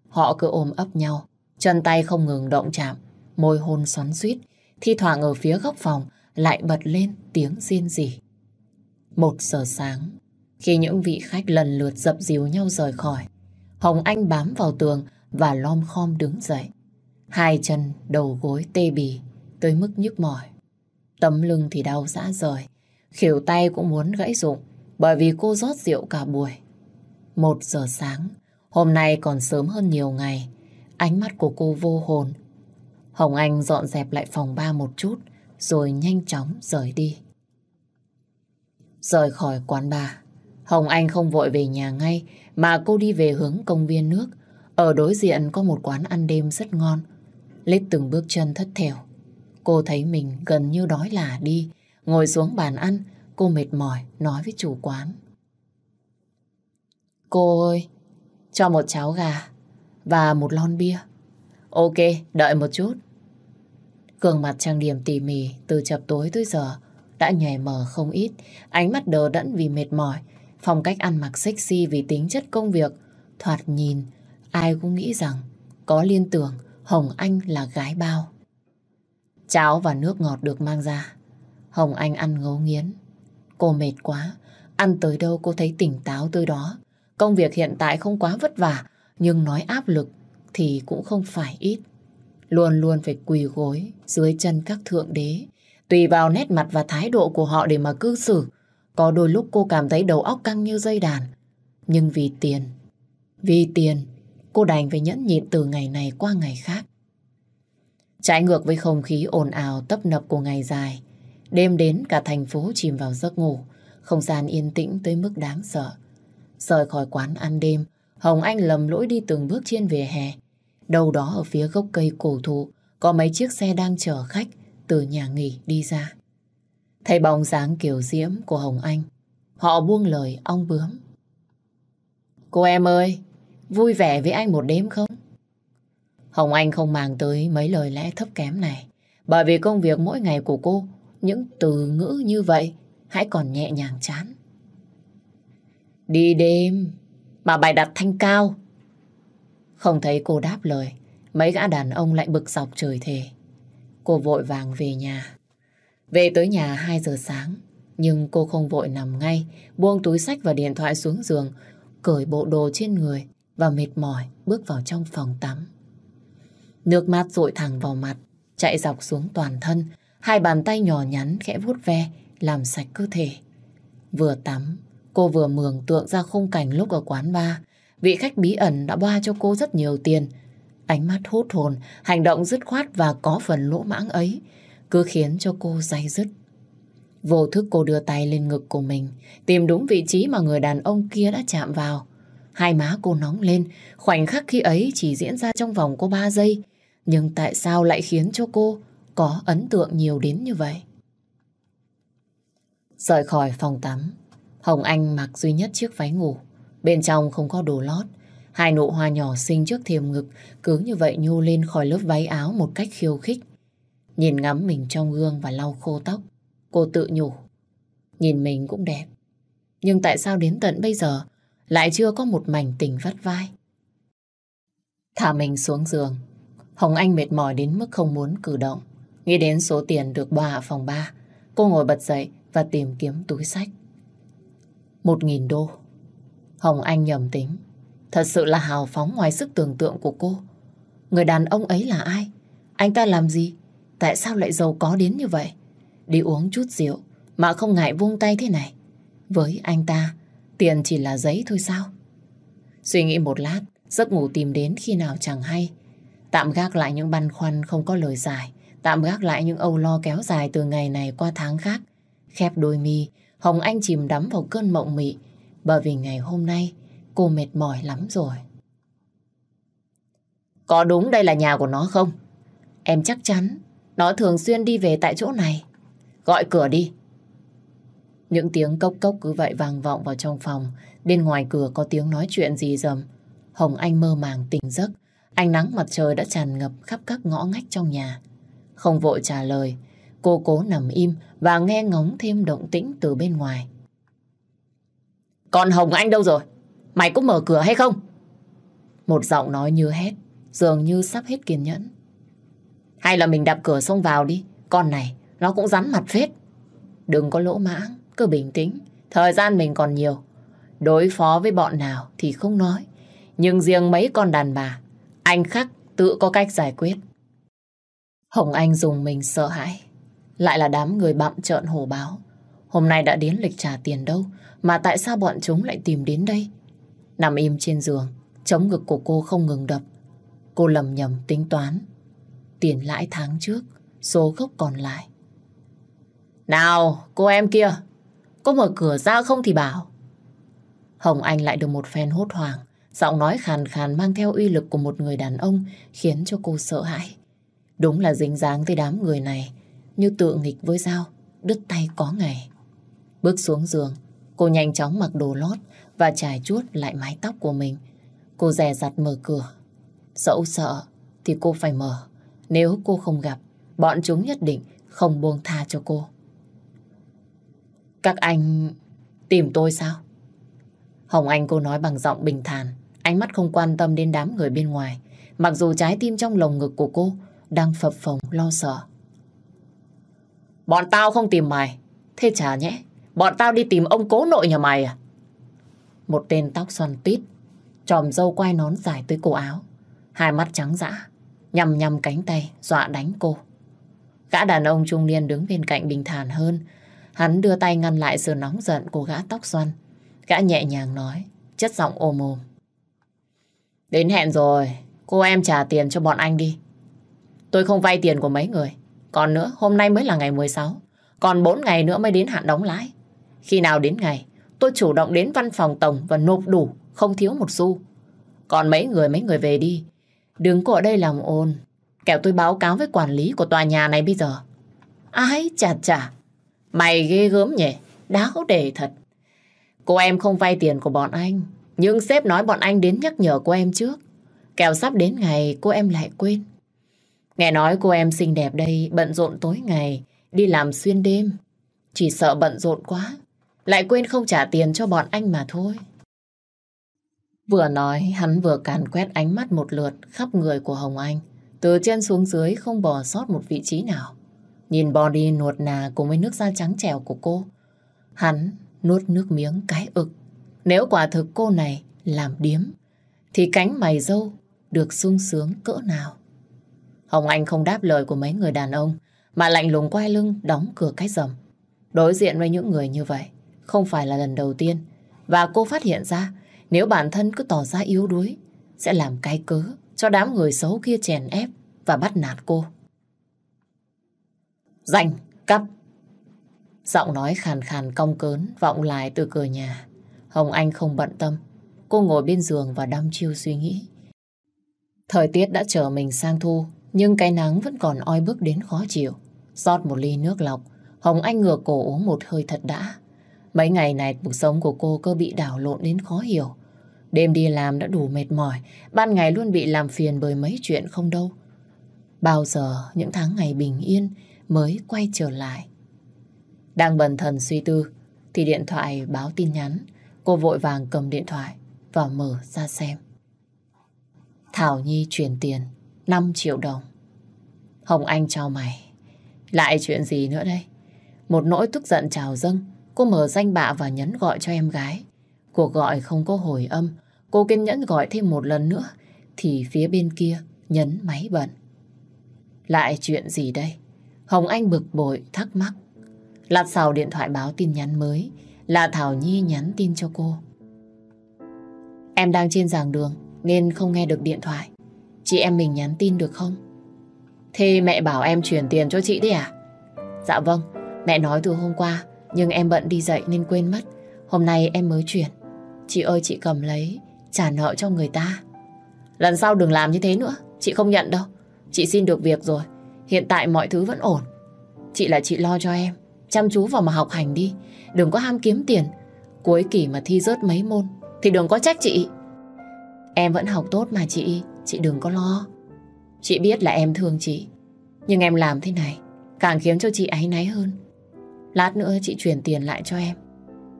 Họ cứ ôm ấp nhau, chân tay không ngừng động chạm, môi hôn xoắn suýt. Thi thoảng ở phía góc phòng lại bật lên tiếng riêng rỉ. Một giờ sáng, khi những vị khách lần lượt dập dìu nhau rời khỏi, Hồng Anh bám vào tường và lom khom đứng dậy. Hai chân, đầu gối tê bì, tới mức nhức mỏi. Tấm lưng thì đau dã rời, khỉu tay cũng muốn gãy rụng bởi vì cô rót rượu cả buổi. Một giờ sáng, hôm nay còn sớm hơn nhiều ngày, ánh mắt của cô vô hồn. Hồng Anh dọn dẹp lại phòng ba một chút, rồi nhanh chóng rời đi. Rời khỏi quán bar, Hồng Anh không vội về nhà ngay, mà cô đi về hướng công viên nước. Ở đối diện có một quán ăn đêm rất ngon. Lết từng bước chân thất thèo, Cô thấy mình gần như đói là đi. Ngồi xuống bàn ăn, cô mệt mỏi nói với chủ quán. Cô ơi, cho một cháo gà và một lon bia. Ok, đợi một chút. Gương mặt trang điểm tỉ mỉ từ chập tối tới giờ đã nhòe mờ không ít, ánh mắt đờ đẫn vì mệt mỏi, phong cách ăn mặc sexy vì tính chất công việc, thoạt nhìn ai cũng nghĩ rằng có liên tưởng Hồng Anh là gái bao. Cháo và nước ngọt được mang ra. Hồng Anh ăn ngấu nghiến. Cô mệt quá, ăn tới đâu cô thấy tỉnh táo tới đó. Công việc hiện tại không quá vất vả, nhưng nói áp lực thì cũng không phải ít. Luôn luôn phải quỳ gối dưới chân các thượng đế. Tùy vào nét mặt và thái độ của họ để mà cư xử. Có đôi lúc cô cảm thấy đầu óc căng như dây đàn. Nhưng vì tiền, vì tiền, cô đành phải nhẫn nhịn từ ngày này qua ngày khác. Trái ngược với không khí ồn ào tấp nập của ngày dài, đêm đến cả thành phố chìm vào giấc ngủ, không gian yên tĩnh tới mức đáng sợ. Rời khỏi quán ăn đêm, Hồng Anh lầm lỗi đi từng bước trên vỉa hè. Đâu đó ở phía gốc cây cổ thụ, có mấy chiếc xe đang chở khách từ nhà nghỉ đi ra. Thấy bóng dáng kiểu diễm của Hồng Anh, họ buông lời ong bướm. Cô em ơi, vui vẻ với anh một đêm không? Hồng Anh không màng tới mấy lời lẽ thấp kém này. Bởi vì công việc mỗi ngày của cô, những từ ngữ như vậy hãy còn nhẹ nhàng chán. Đi đêm, mà bài đặt thanh cao. Không thấy cô đáp lời, mấy gã đàn ông lại bực dọc trời thề. Cô vội vàng về nhà. Về tới nhà 2 giờ sáng, nhưng cô không vội nằm ngay, buông túi sách và điện thoại xuống giường, cởi bộ đồ trên người và mệt mỏi bước vào trong phòng tắm. Nước mát rội thẳng vào mặt, chạy dọc xuống toàn thân, hai bàn tay nhỏ nhắn khẽ vuốt ve, làm sạch cơ thể. Vừa tắm, cô vừa mường tượng ra khung cảnh lúc ở quán bar. Vị khách bí ẩn đã boa cho cô rất nhiều tiền. Ánh mắt hút hồn, hành động dứt khoát và có phần lỗ mãng ấy, cứ khiến cho cô day dứt. Vô thức cô đưa tay lên ngực của mình, tìm đúng vị trí mà người đàn ông kia đã chạm vào. Hai má cô nóng lên, khoảnh khắc khi ấy chỉ diễn ra trong vòng có 3 giây. Nhưng tại sao lại khiến cho cô có ấn tượng nhiều đến như vậy? Rời khỏi phòng tắm, Hồng Anh mặc duy nhất chiếc váy ngủ. Bên trong không có đồ lót. Hai nụ hoa nhỏ xinh trước thềm ngực cứ như vậy nhô lên khỏi lớp váy áo một cách khiêu khích. Nhìn ngắm mình trong gương và lau khô tóc, cô tự nhủ. Nhìn mình cũng đẹp. Nhưng tại sao đến tận bây giờ lại chưa có một mảnh tình vắt vai? Thả mình xuống giường, Hồng Anh mệt mỏi đến mức không muốn cử động. Nghĩ đến số tiền được bà phòng ba, cô ngồi bật dậy và tìm kiếm túi sách. Một nghìn đô. Hồng Anh nhầm tính. Thật sự là hào phóng ngoài sức tưởng tượng của cô. Người đàn ông ấy là ai? Anh ta làm gì? tại sao lại giàu có đến như vậy? Đi uống chút rượu mà không ngại vung tay thế này. Với anh ta, tiền chỉ là giấy thôi sao? Suy nghĩ một lát, giấc ngủ tìm đến khi nào chẳng hay. Tạm gác lại những băn khoăn không có lời giải, tạm gác lại những âu lo kéo dài từ ngày này qua tháng khác. Khép đôi mi, Hồng Anh chìm đắm vào cơn mộng mị, bởi vì ngày hôm nay cô mệt mỏi lắm rồi. Có đúng đây là nhà của nó không? Em chắc chắn nó thường xuyên đi về tại chỗ này. Gọi cửa đi. Những tiếng cốc cốc cứ vậy vang vọng vào trong phòng. Bên ngoài cửa có tiếng nói chuyện gì dầm. Hồng Anh mơ màng tỉnh giấc. Ánh nắng mặt trời đã tràn ngập khắp các ngõ ngách trong nhà. Không vội trả lời, cô cố nằm im và nghe ngóng thêm động tĩnh từ bên ngoài. Còn Hồng Anh đâu rồi? Mày có mở cửa hay không? Một giọng nói như hét, dường như sắp hết kiên nhẫn. Hay là mình đạp cửa xông vào đi, con này nó cũng rắn mặt phết. Đừng có lỗ mãng, cứ bình tĩnh, thời gian mình còn nhiều. Đối phó với bọn nào thì không nói, nhưng riêng mấy con đàn bà, anh khắc tự có cách giải quyết. Hồng Anh dùng mình sợ hãi, lại là đám người bặm trợn hổ báo. Hôm nay đã đến lịch trả tiền đâu, mà tại sao bọn chúng lại tìm đến đây? Nằm im trên giường, chống ngực của cô không ngừng đập. Cô lầm nhầm tính toán. Tiền lãi tháng trước, số gốc còn lại. Nào, cô em kia, có mở cửa ra không thì bảo. Hồng Anh lại được một phen hốt hoảng, giọng nói khàn khàn mang theo uy lực của một người đàn ông khiến cho cô sợ hãi. Đúng là dính dáng với đám người này, như tự nghịch với dao, đứt tay có ngày. Bước xuống giường, cô nhanh chóng mặc đồ lót và trải chuốt lại mái tóc của mình. Cô dè dặt mở cửa. Dẫu sợ thì cô phải mở. Nếu cô không gặp, bọn chúng nhất định không buông tha cho cô. Các anh tìm tôi sao? Hồng Anh cô nói bằng giọng bình thản, ánh mắt không quan tâm đến đám người bên ngoài. Mặc dù trái tim trong lồng ngực của cô đang phập phồng lo sợ. Bọn tao không tìm mày. Thế chả nhé, bọn tao đi tìm ông cố nội nhà mày à? Một tên tóc xoăn tít, tròm dâu quai nón dài tới cổ áo, hai mắt trắng dã, nhằm nhằm cánh tay, dọa đánh cô. Gã đàn ông trung niên đứng bên cạnh bình thản hơn, hắn đưa tay ngăn lại sự nóng giận của gã tóc xoăn. Gã nhẹ nhàng nói, chất giọng ôm ôm. Đến hẹn rồi, cô em trả tiền cho bọn anh đi. Tôi không vay tiền của mấy người. Còn nữa, hôm nay mới là ngày 16. Còn 4 ngày nữa mới đến hạn đóng lãi. Khi nào đến ngày, tôi chủ động đến văn phòng tổng và nộp đủ, không thiếu một xu. Còn mấy người, mấy người về đi. Đừng có ở đây làm ồn. Kẻo tôi báo cáo với quản lý của tòa nhà này bây giờ. Ái chà chà, mày ghê gớm nhỉ, đáo để thật. Cô em không vay tiền của bọn anh, nhưng sếp nói bọn anh đến nhắc nhở cô em trước. Kẻo sắp đến ngày cô em lại quên. Nghe nói cô em xinh đẹp đây bận rộn tối ngày, đi làm xuyên đêm. Chỉ sợ bận rộn quá, lại quên không trả tiền cho bọn anh mà thôi. Vừa nói, hắn vừa càn quét ánh mắt một lượt khắp người của Hồng Anh. Từ trên xuống dưới không bỏ sót một vị trí nào. Nhìn body nuột nà cùng với nước da trắng trẻo của cô. Hắn nuốt nước miếng cái ực. Nếu quả thực cô này làm điếm, thì cánh mày dâu được sung sướng cỡ nào. Hồng Anh không đáp lời của mấy người đàn ông, mà lạnh lùng quay lưng đóng cửa cái rầm. Đối diện với những người như vậy, không phải là lần đầu tiên. Và cô phát hiện ra, nếu bản thân cứ tỏ ra yếu đuối, sẽ làm cái cớ cho đám người xấu kia chèn ép và bắt nạt cô. Dành, cắp. Giọng nói khàn khàn cong cớn vọng lại từ cửa nhà. Hồng Anh không bận tâm. Cô ngồi bên giường và đăm chiêu suy nghĩ. Thời tiết đã trở mình sang thu, nhưng cái nắng vẫn còn oi bức đến khó chịu. rót một ly nước lọc, Hồng Anh ngửa cổ uống một hơi thật đã. Mấy ngày này cuộc sống của cô cơ bị đảo lộn đến khó hiểu. Đêm đi làm đã đủ mệt mỏi, ban ngày luôn bị làm phiền bởi mấy chuyện không đâu. Bao giờ những tháng ngày bình yên mới quay trở lại. Đang bần thần suy tư, thì điện thoại báo tin nhắn. Cô vội vàng cầm điện thoại và mở ra xem. Thảo Nhi chuyển tiền 5 triệu đồng. Hồng Anh chào mày. Lại chuyện gì nữa đây? Một nỗi tức giận trào dâng, cô mở danh bạ và nhấn gọi cho em gái. Cuộc gọi không có hồi âm, cô kiên nhẫn gọi thêm một lần nữa, thì phía bên kia nhấn máy bận. Lại chuyện gì đây? Hồng Anh bực bội, thắc mắc. Lát sau điện thoại báo tin nhắn mới là Thảo Nhi nhắn tin cho cô. Em đang trên giảng đường nên không nghe được điện thoại. Chị em mình nhắn tin được không? Thế mẹ bảo em chuyển tiền cho chị đấy à? Dạ vâng, mẹ nói từ hôm qua nhưng em bận đi dậy nên quên mất. Hôm nay em mới chuyển. Chị ơi chị cầm lấy, trả nợ cho người ta. Lần sau đừng làm như thế nữa, chị không nhận đâu. Chị xin được việc rồi, hiện tại mọi thứ vẫn ổn. Chị là chị lo cho em, chăm chú vào mà học hành đi. Đừng có ham kiếm tiền, cuối kỳ mà thi rớt mấy môn thì đừng có trách chị. Em vẫn học tốt mà chị, chị đừng có lo. Chị biết là em thương chị, nhưng em làm thế này càng khiến cho chị áy náy hơn. Lát nữa chị chuyển tiền lại cho em.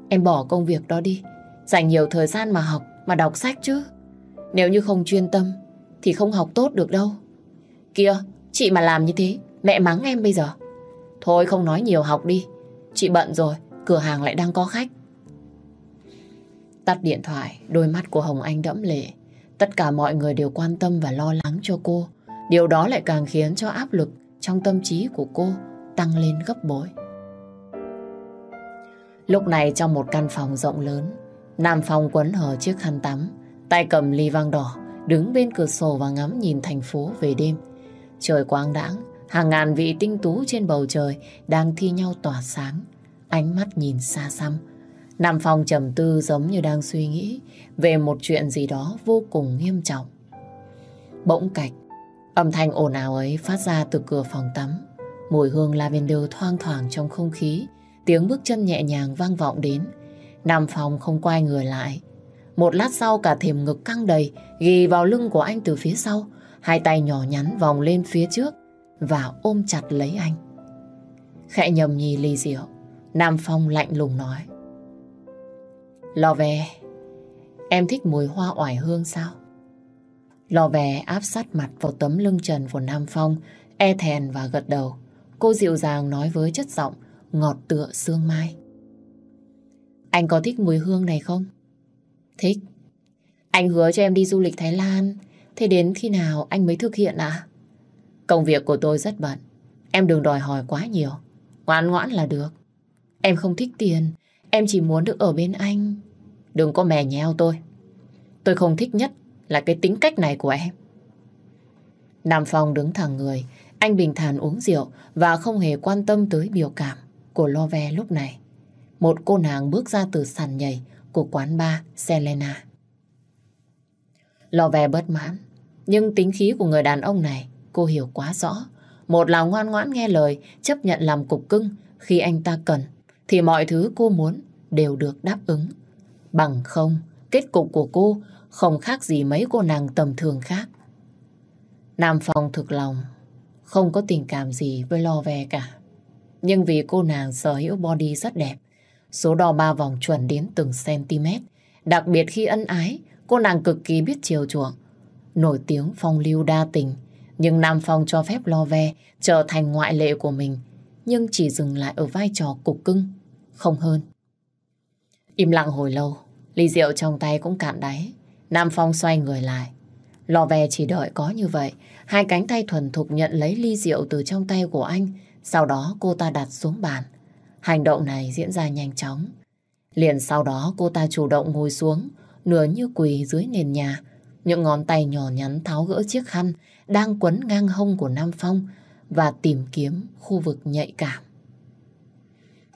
Em bỏ công việc đó đi, dành nhiều thời gian mà học, mà đọc sách chứ. Nếu như không chuyên tâm, thì không học tốt được đâu. Kìa, chị mà làm như thế, mẹ mắng em bây giờ. Thôi không nói nhiều học đi, chị bận rồi, cửa hàng lại đang có khách. Tắt điện thoại, đôi mắt của Hồng Anh đẫm lệ. Tất cả mọi người đều quan tâm và lo lắng cho cô. Điều đó lại càng khiến cho áp lực trong tâm trí của cô tăng lên gấp bội. Lúc này trong một căn phòng rộng lớn, Nam Phong quấn hở chiếc khăn tắm, tay cầm ly vang đỏ, đứng bên cửa sổ và ngắm nhìn thành phố về đêm. Trời quang đãng, hàng ngàn vị tinh tú trên bầu trời đang thi nhau tỏa sáng, ánh mắt nhìn xa xăm. Nam Phong trầm tư giống như đang suy nghĩ về một chuyện gì đó vô cùng nghiêm trọng. Bỗng cạch, âm thanh ồn ào ấy phát ra từ cửa phòng tắm. Mùi hương lavender thoang thoảng trong không khí, tiếng bước chân nhẹ nhàng vang vọng đến. Nam Phong không quay người lại. Một lát sau cả thềm ngực căng đầy, ghi vào lưng của anh từ phía sau, hai tay nhỏ nhắn vòng lên phía trước và ôm chặt lấy anh. Khẽ nhầm nhì ly rượu, Nam Phong lạnh lùng nói. Lò về, em thích mùi hoa oải hương sao? Lò về áp sát mặt vào tấm lưng trần của Nam Phong, e thèn và gật đầu. Cô dịu dàng nói với chất giọng, ngọt tựa sương mai. Anh có thích mùi hương này không? Thích. Anh hứa cho em đi du lịch Thái Lan, thế đến khi nào anh mới thực hiện ạ? À? Công việc của tôi rất bận, em đừng đòi hỏi quá nhiều, ngoan ngoãn là được. Em không thích tiền, Em chỉ muốn được ở bên anh. Đừng có mè nheo tôi. Tôi không thích nhất là cái tính cách này của em. Nam Phong đứng thẳng người, anh bình thản uống rượu và không hề quan tâm tới biểu cảm của Love lúc này. Một cô nàng bước ra từ sàn nhảy của quán bar Selena. Love bất mãn, nhưng tính khí của người đàn ông này cô hiểu quá rõ. Một là ngoan ngoãn nghe lời, chấp nhận làm cục cưng khi anh ta cần thì mọi thứ cô muốn đều được đáp ứng. Bằng không, kết cục của cô không khác gì mấy cô nàng tầm thường khác. Nam Phong thực lòng, không có tình cảm gì với lo về cả. Nhưng vì cô nàng sở hữu body rất đẹp, số đo ba vòng chuẩn đến từng cm, đặc biệt khi ân ái, cô nàng cực kỳ biết chiều chuộng. Nổi tiếng phong lưu đa tình, nhưng Nam Phong cho phép lo ve trở thành ngoại lệ của mình, nhưng chỉ dừng lại ở vai trò cục cưng không hơn. Im lặng hồi lâu, ly rượu trong tay cũng cạn đáy. Nam Phong xoay người lại. Lò ve chỉ đợi có như vậy, hai cánh tay thuần thục nhận lấy ly rượu từ trong tay của anh, sau đó cô ta đặt xuống bàn. Hành động này diễn ra nhanh chóng. Liền sau đó cô ta chủ động ngồi xuống, nửa như quỳ dưới nền nhà. Những ngón tay nhỏ nhắn tháo gỡ chiếc khăn đang quấn ngang hông của Nam Phong và tìm kiếm khu vực nhạy cảm.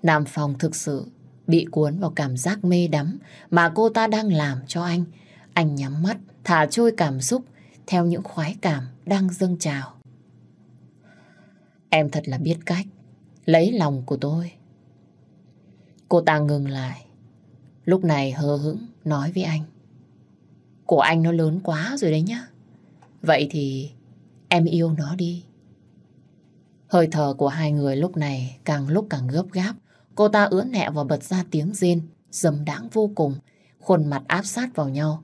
Nam Phong thực sự bị cuốn vào cảm giác mê đắm mà cô ta đang làm cho anh. Anh nhắm mắt, thả trôi cảm xúc theo những khoái cảm đang dâng trào. Em thật là biết cách lấy lòng của tôi. Cô ta ngừng lại. Lúc này hờ hững nói với anh. Của anh nó lớn quá rồi đấy nhá. Vậy thì em yêu nó đi. Hơi thở của hai người lúc này càng lúc càng gấp gáp. Cô ta ứa nhẹ và bật ra tiếng rên, dầm đáng vô cùng, khuôn mặt áp sát vào nhau.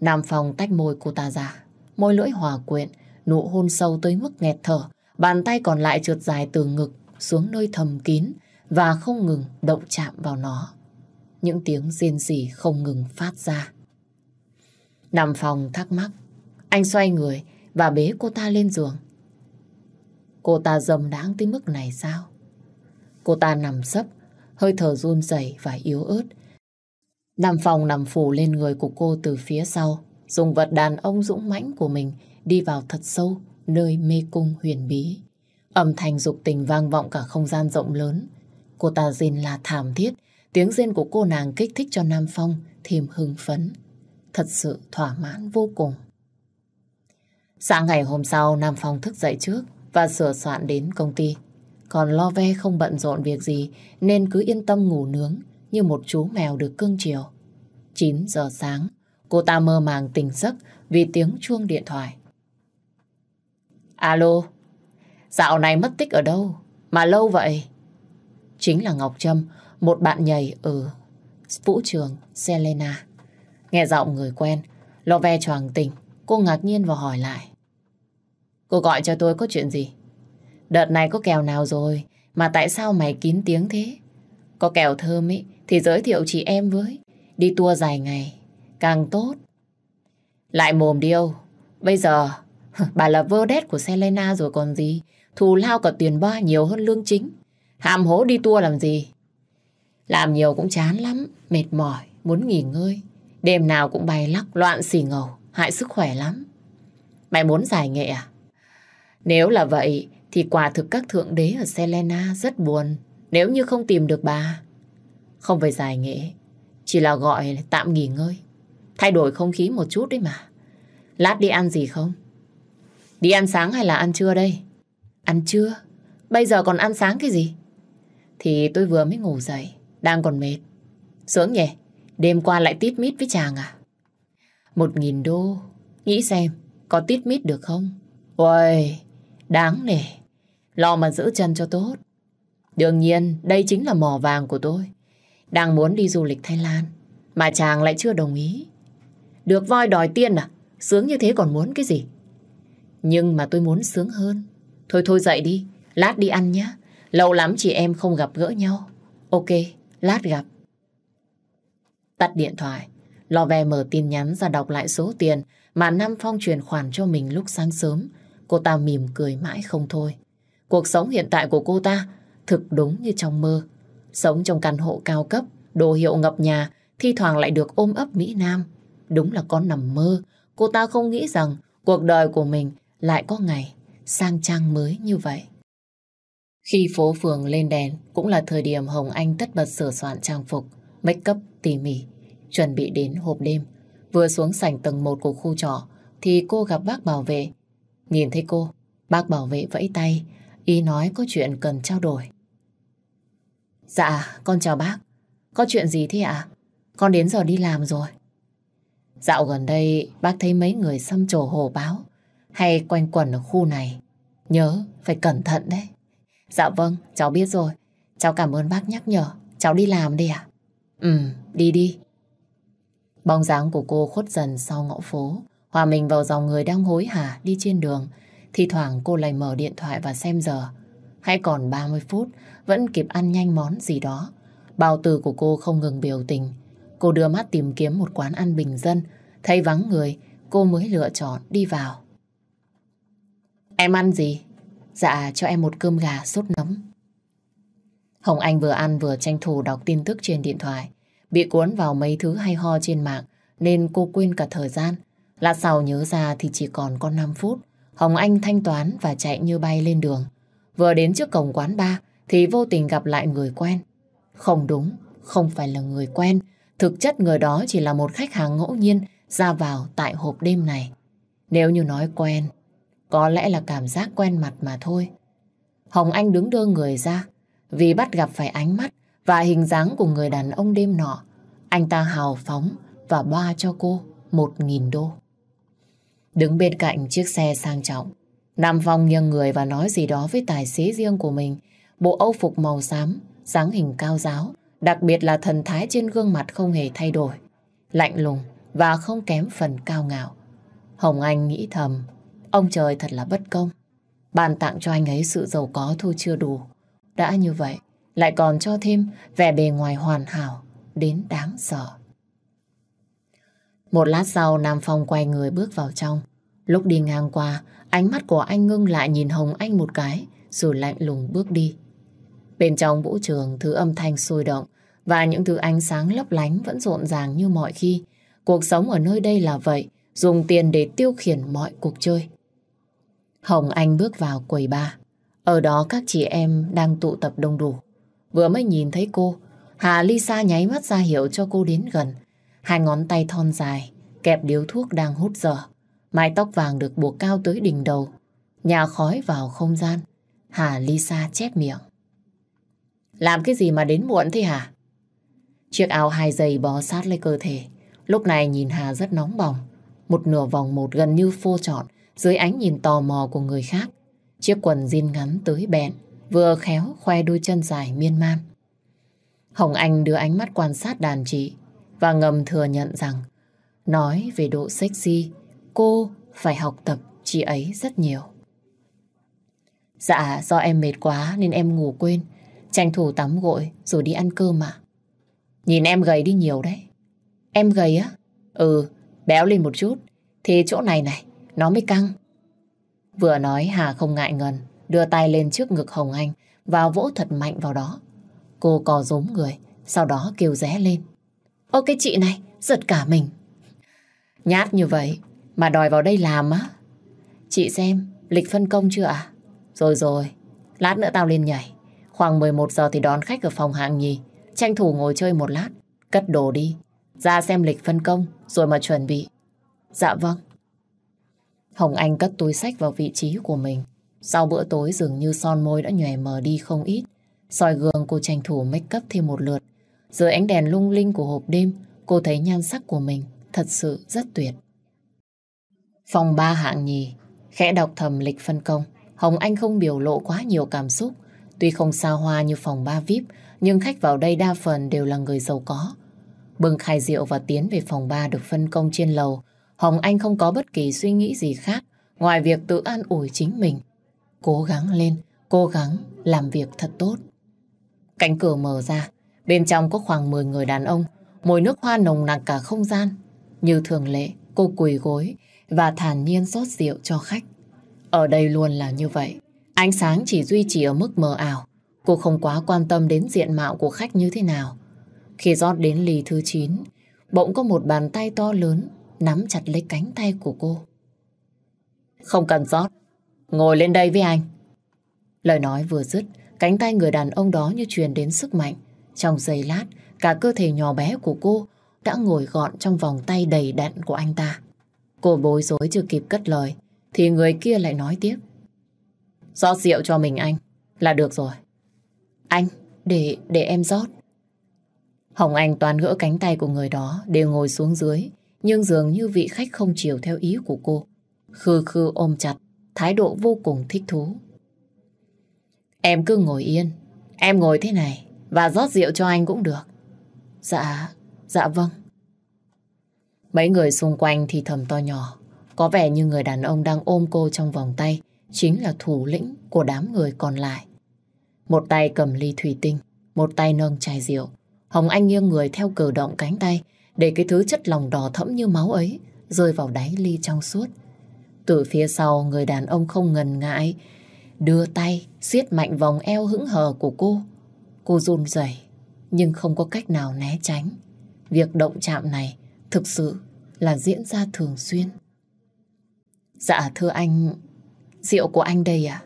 Nam Phong tách môi cô ta ra, môi lưỡi hòa quyện, nụ hôn sâu tới mức nghẹt thở, bàn tay còn lại trượt dài từ ngực xuống nơi thầm kín và không ngừng động chạm vào nó. Những tiếng rên rỉ không ngừng phát ra. Nam phòng thắc mắc, anh xoay người và bế cô ta lên giường. Cô ta dầm đáng tới mức này sao? Cô ta nằm sấp, hơi thở run rẩy và yếu ớt. Nam phòng nằm phủ lên người của cô từ phía sau, dùng vật đàn ông dũng mãnh của mình đi vào thật sâu nơi mê cung huyền bí. Âm thanh dục tình vang vọng cả không gian rộng lớn. Cô ta rên là thảm thiết, tiếng rên của cô nàng kích thích cho Nam Phong thêm hưng phấn. Thật sự thỏa mãn vô cùng. Sáng ngày hôm sau, Nam Phong thức dậy trước và sửa soạn đến công ty. Còn lo ve không bận rộn việc gì nên cứ yên tâm ngủ nướng như một chú mèo được cưng chiều. 9 giờ sáng, cô ta mơ màng tỉnh giấc vì tiếng chuông điện thoại. Alo, dạo này mất tích ở đâu? Mà lâu vậy? Chính là Ngọc Trâm, một bạn nhảy ở vũ trường Selena. Nghe giọng người quen, lo ve choàng tình, cô ngạc nhiên và hỏi lại. Cô gọi cho tôi có chuyện gì? Đợt này có kèo nào rồi, mà tại sao mày kín tiếng thế? Có kèo thơm ý, thì giới thiệu chị em với. Đi tour dài ngày, càng tốt. Lại mồm điêu, bây giờ bà là vơ đét của Selena rồi còn gì. Thù lao cả tiền ba nhiều hơn lương chính. Hàm hố đi tour làm gì? Làm nhiều cũng chán lắm, mệt mỏi, muốn nghỉ ngơi. Đêm nào cũng bay lắc, loạn xì ngầu, hại sức khỏe lắm. Mày muốn giải nghệ à? Nếu là vậy, thì quả thực các thượng đế ở Selena rất buồn nếu như không tìm được bà. Không phải giải nghệ, chỉ là gọi tạm nghỉ ngơi. Thay đổi không khí một chút đấy mà. Lát đi ăn gì không? Đi ăn sáng hay là ăn trưa đây? Ăn trưa? Bây giờ còn ăn sáng cái gì? Thì tôi vừa mới ngủ dậy, đang còn mệt. Sướng nhỉ? Đêm qua lại tít mít với chàng à? Một nghìn đô, nghĩ xem, có tít mít được không? Ôi, đáng nể. Lo mà giữ chân cho tốt. Đương nhiên, đây chính là mỏ vàng của tôi. Đang muốn đi du lịch Thái Lan, mà chàng lại chưa đồng ý. Được voi đòi tiên à? Sướng như thế còn muốn cái gì? Nhưng mà tôi muốn sướng hơn. Thôi thôi dậy đi, lát đi ăn nhé. Lâu lắm chị em không gặp gỡ nhau. Ok, lát gặp. Tắt điện thoại, lo ve mở tin nhắn ra đọc lại số tiền mà Nam Phong truyền khoản cho mình lúc sáng sớm. Cô ta mỉm cười mãi không thôi. Cuộc sống hiện tại của cô ta thực đúng như trong mơ. Sống trong căn hộ cao cấp, đồ hiệu ngập nhà, thi thoảng lại được ôm ấp Mỹ Nam. Đúng là con nằm mơ, cô ta không nghĩ rằng cuộc đời của mình lại có ngày sang trang mới như vậy. Khi phố phường lên đèn cũng là thời điểm Hồng Anh tất bật sửa soạn trang phục, make up tỉ mỉ, chuẩn bị đến hộp đêm. Vừa xuống sảnh tầng 1 của khu trọ thì cô gặp bác bảo vệ. Nhìn thấy cô, bác bảo vệ vẫy tay, ý nói có chuyện cần trao đổi. Dạ, con chào bác. Có chuyện gì thế ạ? Con đến giờ đi làm rồi. Dạo gần đây bác thấy mấy người xăm trổ hồ báo hay quanh quẩn ở khu này. Nhớ phải cẩn thận đấy. Dạ vâng, cháu biết rồi. Cháu cảm ơn bác nhắc nhở. Cháu đi làm đi ạ. Ừ, đi đi. Bóng dáng của cô khuất dần sau ngõ phố. Hòa mình vào dòng người đang hối hả đi trên đường. Thì thoảng cô lại mở điện thoại và xem giờ. Hay còn 30 phút, vẫn kịp ăn nhanh món gì đó. Bao từ của cô không ngừng biểu tình. Cô đưa mắt tìm kiếm một quán ăn bình dân. Thấy vắng người, cô mới lựa chọn đi vào. Em ăn gì? Dạ, cho em một cơm gà sốt nấm. Hồng Anh vừa ăn vừa tranh thủ đọc tin tức trên điện thoại. Bị cuốn vào mấy thứ hay ho trên mạng nên cô quên cả thời gian. Lát sau nhớ ra thì chỉ còn có 5 phút. Hồng Anh thanh toán và chạy như bay lên đường. Vừa đến trước cổng quán bar thì vô tình gặp lại người quen. Không đúng, không phải là người quen. Thực chất người đó chỉ là một khách hàng ngẫu nhiên ra vào tại hộp đêm này. Nếu như nói quen, có lẽ là cảm giác quen mặt mà thôi. Hồng Anh đứng đưa người ra vì bắt gặp phải ánh mắt và hình dáng của người đàn ông đêm nọ. Anh ta hào phóng và ba cho cô một nghìn đô. Đứng bên cạnh chiếc xe sang trọng, Nam Phong nghiêng người và nói gì đó với tài xế riêng của mình. Bộ âu phục màu xám, dáng hình cao giáo, đặc biệt là thần thái trên gương mặt không hề thay đổi. Lạnh lùng và không kém phần cao ngạo. Hồng Anh nghĩ thầm, ông trời thật là bất công. Bàn tặng cho anh ấy sự giàu có thôi chưa đủ. Đã như vậy, lại còn cho thêm vẻ bề ngoài hoàn hảo đến đáng sợ. Một lát sau, Nam Phong quay người bước vào trong. Lúc đi ngang qua, ánh mắt của anh ngưng lại nhìn Hồng Anh một cái, rồi lạnh lùng bước đi. Bên trong vũ trường, thứ âm thanh sôi động và những thứ ánh sáng lấp lánh vẫn rộn ràng như mọi khi. Cuộc sống ở nơi đây là vậy, dùng tiền để tiêu khiển mọi cuộc chơi. Hồng Anh bước vào quầy ba. Ở đó các chị em đang tụ tập đông đủ. Vừa mới nhìn thấy cô, Hà Lisa nháy mắt ra hiệu cho cô đến gần. Hai ngón tay thon dài, kẹp điếu thuốc đang hút dở. Mái tóc vàng được buộc cao tới đỉnh đầu. Nhà khói vào không gian. Hà Lisa chép miệng. Làm cái gì mà đến muộn thế hả? Chiếc áo hai giày bó sát lấy cơ thể. Lúc này nhìn Hà rất nóng bỏng. Một nửa vòng một gần như phô trọn dưới ánh nhìn tò mò của người khác. Chiếc quần jean ngắn tới bẹn, vừa khéo khoe đôi chân dài miên man. Hồng Anh đưa ánh mắt quan sát đàn chị và ngầm thừa nhận rằng nói về độ sexy, cô phải học tập chị ấy rất nhiều. Dạ, do em mệt quá nên em ngủ quên. Tranh thủ tắm gội rồi đi ăn cơm mà. Nhìn em gầy đi nhiều đấy. Em gầy á? Ừ, béo lên một chút. Thì chỗ này này, nó mới căng. Vừa nói Hà không ngại ngần, đưa tay lên trước ngực Hồng Anh và vỗ thật mạnh vào đó. Cô cò rúm người, sau đó kêu ré lên. Ô cái chị này, giật cả mình. Nhát như vậy mà đòi vào đây làm á. Chị xem, lịch phân công chưa ạ? Rồi rồi, lát nữa tao lên nhảy. Khoảng 11 giờ thì đón khách ở phòng hạng nhì. Tranh thủ ngồi chơi một lát, cất đồ đi. Ra xem lịch phân công rồi mà chuẩn bị. Dạ vâng. Hồng Anh cất túi sách vào vị trí của mình. Sau bữa tối dường như son môi đã nhòe mờ đi không ít. soi gương cô tranh thủ make up thêm một lượt. Dưới ánh đèn lung linh của hộp đêm, cô thấy nhan sắc của mình thật sự rất tuyệt. Phòng ba hạng nhì, khẽ đọc thầm lịch phân công. Hồng Anh không biểu lộ quá nhiều cảm xúc. Tuy không xa hoa như phòng ba VIP, nhưng khách vào đây đa phần đều là người giàu có. Bưng khai rượu và tiến về phòng ba được phân công trên lầu, Hồng Anh không có bất kỳ suy nghĩ gì khác ngoài việc tự an ủi chính mình. Cố gắng lên, cố gắng làm việc thật tốt. Cánh cửa mở ra, bên trong có khoảng 10 người đàn ông, mùi nước hoa nồng nặc cả không gian. Như thường lệ, cô quỳ gối và thản nhiên rót rượu cho khách. Ở đây luôn là như vậy. Ánh sáng chỉ duy trì ở mức mờ ảo. Cô không quá quan tâm đến diện mạo của khách như thế nào. Khi rót đến ly thứ 9, bỗng có một bàn tay to lớn nắm chặt lấy cánh tay của cô. Không cần rót, ngồi lên đây với anh. Lời nói vừa dứt, cánh tay người đàn ông đó như truyền đến sức mạnh. Trong giây lát, cả cơ thể nhỏ bé của cô đã ngồi gọn trong vòng tay đầy đặn của anh ta. Cô bối rối chưa kịp cất lời, thì người kia lại nói tiếp. Rót rượu cho mình anh, là được rồi. Anh, để, để em rót. Hồng Anh toàn gỡ cánh tay của người đó đều ngồi xuống dưới, nhưng dường như vị khách không chiều theo ý của cô. Khư khư ôm chặt, thái độ vô cùng thích thú. Em cứ ngồi yên, em ngồi thế này và rót rượu cho anh cũng được. Dạ, dạ vâng. Mấy người xung quanh thì thầm to nhỏ, có vẻ như người đàn ông đang ôm cô trong vòng tay chính là thủ lĩnh của đám người còn lại. Một tay cầm ly thủy tinh, một tay nâng chai rượu. Hồng Anh nghiêng người theo cử động cánh tay để cái thứ chất lòng đỏ thẫm như máu ấy rơi vào đáy ly trong suốt. Từ phía sau người đàn ông không ngần ngại đưa tay siết mạnh vòng eo hững hờ của cô. Cô run rẩy nhưng không có cách nào né tránh. Việc động chạm này thực sự là diễn ra thường xuyên. Dạ thưa anh, rượu của anh đây à?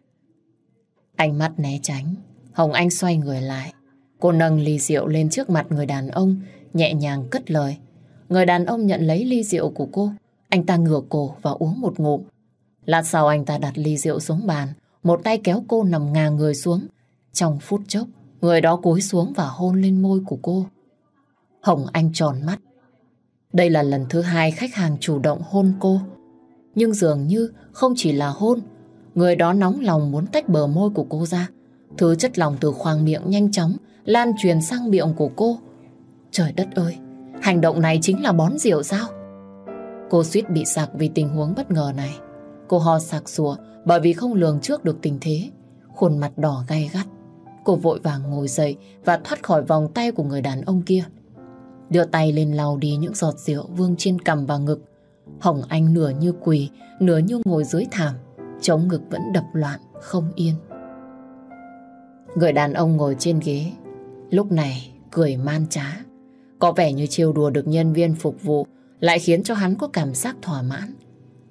Ánh mắt né tránh, Hồng Anh xoay người lại. Cô nâng ly rượu lên trước mặt người đàn ông, nhẹ nhàng cất lời. Người đàn ông nhận lấy ly rượu của cô. Anh ta ngửa cổ và uống một ngụm. Lát sau anh ta đặt ly rượu xuống bàn, một tay kéo cô nằm ngà người xuống. Trong phút chốc, người đó cúi xuống và hôn lên môi của cô. Hồng Anh tròn mắt. Đây là lần thứ hai khách hàng chủ động hôn cô. Nhưng dường như không chỉ là hôn, người đó nóng lòng muốn tách bờ môi của cô ra. Thứ chất lòng từ khoang miệng nhanh chóng lan truyền sang miệng của cô. Trời đất ơi, hành động này chính là bón rượu sao? Cô suýt bị sặc vì tình huống bất ngờ này. Cô ho sạc sủa bởi vì không lường trước được tình thế. Khuôn mặt đỏ gay gắt. Cô vội vàng ngồi dậy và thoát khỏi vòng tay của người đàn ông kia. Đưa tay lên lau đi những giọt rượu vương trên cằm và ngực. Hồng Anh nửa như quỳ, nửa như ngồi dưới thảm. Chống ngực vẫn đập loạn, không yên. Người đàn ông ngồi trên ghế, lúc này cười man trá. Có vẻ như trêu đùa được nhân viên phục vụ lại khiến cho hắn có cảm giác thỏa mãn.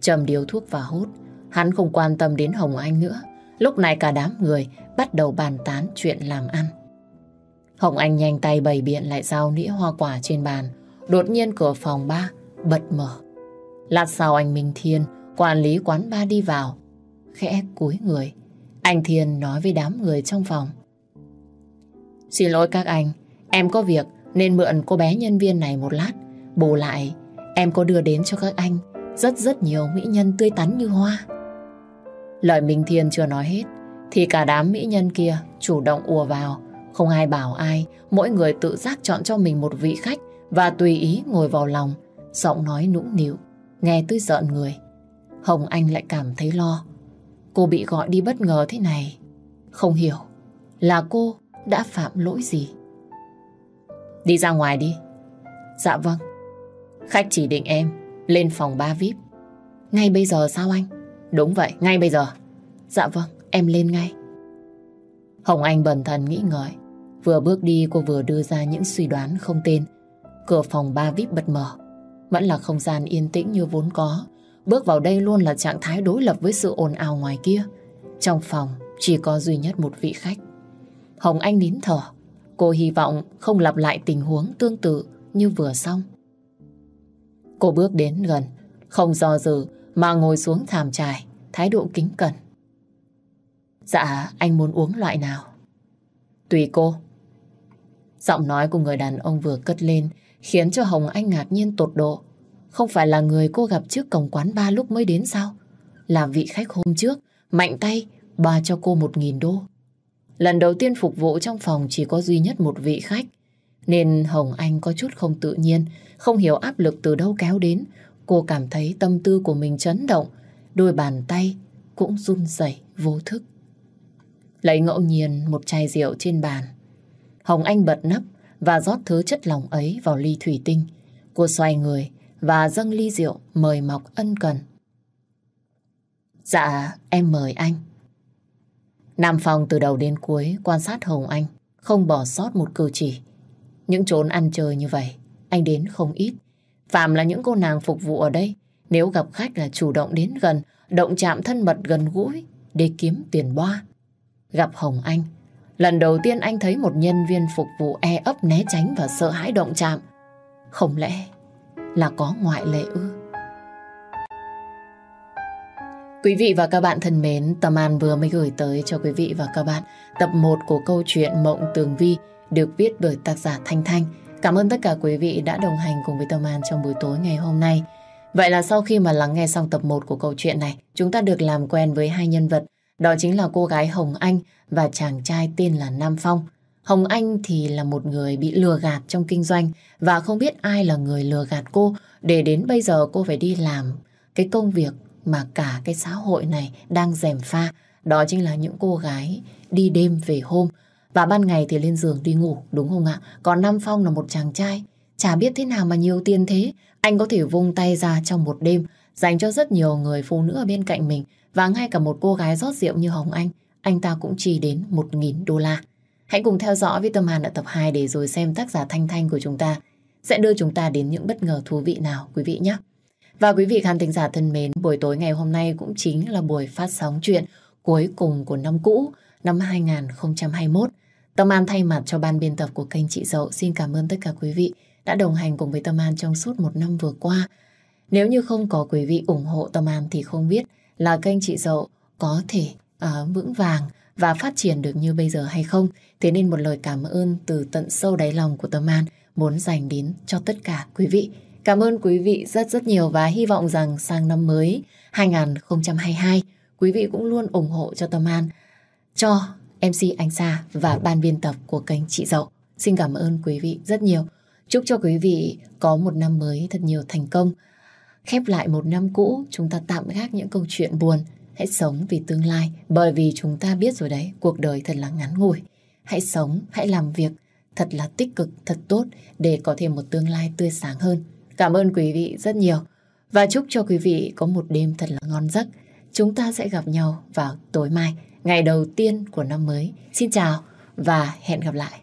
trầm điếu thuốc và hút, hắn không quan tâm đến Hồng Anh nữa. Lúc này cả đám người bắt đầu bàn tán chuyện làm ăn. Hồng Anh nhanh tay bày biện lại giao nĩa hoa quả trên bàn. Đột nhiên cửa phòng ba bật mở. Lát sau anh Minh Thiên, quản lý quán ba đi vào. Khẽ cúi người. Anh Thiên nói với đám người trong phòng. Xin lỗi các anh, em có việc nên mượn cô bé nhân viên này một lát. Bù lại, em có đưa đến cho các anh rất rất nhiều mỹ nhân tươi tắn như hoa. Lời Minh Thiên chưa nói hết, thì cả đám mỹ nhân kia chủ động ùa vào. Không ai bảo ai, mỗi người tự giác chọn cho mình một vị khách và tùy ý ngồi vào lòng, giọng nói nũng nịu, nghe tôi giận người. Hồng Anh lại cảm thấy lo. Cô bị gọi đi bất ngờ thế này. Không hiểu là cô đã phạm lỗi gì. Đi ra ngoài đi. Dạ vâng. Khách chỉ định em lên phòng ba VIP. Ngay bây giờ sao anh? Đúng vậy, ngay bây giờ. Dạ vâng, em lên ngay. Hồng Anh bần thần nghĩ ngợi. Vừa bước đi cô vừa đưa ra những suy đoán không tên. Cửa phòng ba VIP bật mở. Vẫn là không gian yên tĩnh như vốn có. Bước vào đây luôn là trạng thái đối lập với sự ồn ào ngoài kia. Trong phòng chỉ có duy nhất một vị khách. Hồng Anh nín thở. Cô hy vọng không lặp lại tình huống tương tự như vừa xong. Cô bước đến gần, không do dự mà ngồi xuống thảm trải, thái độ kính cẩn. Dạ, anh muốn uống loại nào? Tùy cô. Giọng nói của người đàn ông vừa cất lên khiến cho Hồng Anh ngạc nhiên tột độ. Không phải là người cô gặp trước cổng quán ba lúc mới đến sao? Là vị khách hôm trước, mạnh tay, bà cho cô một nghìn đô. Lần đầu tiên phục vụ trong phòng chỉ có duy nhất một vị khách, nên Hồng Anh có chút không tự nhiên, không hiểu áp lực từ đâu kéo đến. Cô cảm thấy tâm tư của mình chấn động, đôi bàn tay cũng run rẩy vô thức. Lấy ngẫu nhiên một chai rượu trên bàn. Hồng Anh bật nắp và rót thứ chất lỏng ấy vào ly thủy tinh. Cô xoay người và dâng ly rượu mời Mọc ân cần. Dạ, em mời anh. Nam Phong từ đầu đến cuối quan sát Hồng Anh, không bỏ sót một cử chỉ. Những chốn ăn chơi như vậy, anh đến không ít. Phạm là những cô nàng phục vụ ở đây, nếu gặp khách là chủ động đến gần, động chạm thân mật gần gũi để kiếm tiền boa. Gặp Hồng Anh, lần đầu tiên anh thấy một nhân viên phục vụ e ấp né tránh và sợ hãi động chạm. Không lẽ là có ngoại lệ ư? Quý vị và các bạn thân mến, Tâm An vừa mới gửi tới cho quý vị và các bạn tập 1 của câu chuyện Mộng Tường Vi được viết bởi tác giả Thanh Thanh. Cảm ơn tất cả quý vị đã đồng hành cùng với Tâm An trong buổi tối ngày hôm nay. Vậy là sau khi mà lắng nghe xong tập 1 của câu chuyện này, chúng ta được làm quen với hai nhân vật. Đó chính là cô gái Hồng Anh và chàng trai tên là Nam Phong. Hồng Anh thì là một người bị lừa gạt trong kinh doanh và không biết ai là người lừa gạt cô để đến bây giờ cô phải đi làm cái công việc mà cả cái xã hội này đang dèm pha. Đó chính là những cô gái đi đêm về hôm và ban ngày thì lên giường đi ngủ, đúng không ạ? Còn Nam Phong là một chàng trai, chả biết thế nào mà nhiều tiền thế. Anh có thể vung tay ra trong một đêm, dành cho rất nhiều người phụ nữ ở bên cạnh mình. Và ngay cả một cô gái rót rượu như Hồng Anh, anh ta cũng chỉ đến 1.000 đô la. Hãy cùng theo dõi với Tâm Hàn ở tập 2 để rồi xem tác giả Thanh Thanh của chúng ta sẽ đưa chúng ta đến những bất ngờ thú vị nào quý vị nhé. Và quý vị khán thính giả thân mến, buổi tối ngày hôm nay cũng chính là buổi phát sóng chuyện cuối cùng của năm cũ, năm 2021. Tâm An thay mặt cho ban biên tập của kênh Chị Dậu xin cảm ơn tất cả quý vị đã đồng hành cùng với Tâm An trong suốt một năm vừa qua. Nếu như không có quý vị ủng hộ Tâm An thì không biết là kênh Chị Dậu có thể uh, vững vàng và phát triển được như bây giờ hay không. Thế nên một lời cảm ơn từ tận sâu đáy lòng của Tâm An muốn dành đến cho tất cả quý vị. Cảm ơn quý vị rất rất nhiều và hy vọng rằng sang năm mới 2022 quý vị cũng luôn ủng hộ cho Tâm An, cho MC Anh Sa và ban biên tập của kênh Chị Dậu. Xin cảm ơn quý vị rất nhiều. Chúc cho quý vị có một năm mới thật nhiều thành công. Khép lại một năm cũ, chúng ta tạm gác những câu chuyện buồn. Hãy sống vì tương lai, bởi vì chúng ta biết rồi đấy, cuộc đời thật là ngắn ngủi. Hãy sống, hãy làm việc thật là tích cực, thật tốt để có thêm một tương lai tươi sáng hơn. Cảm ơn quý vị rất nhiều và chúc cho quý vị có một đêm thật là ngon giấc. Chúng ta sẽ gặp nhau vào tối mai, ngày đầu tiên của năm mới. Xin chào và hẹn gặp lại.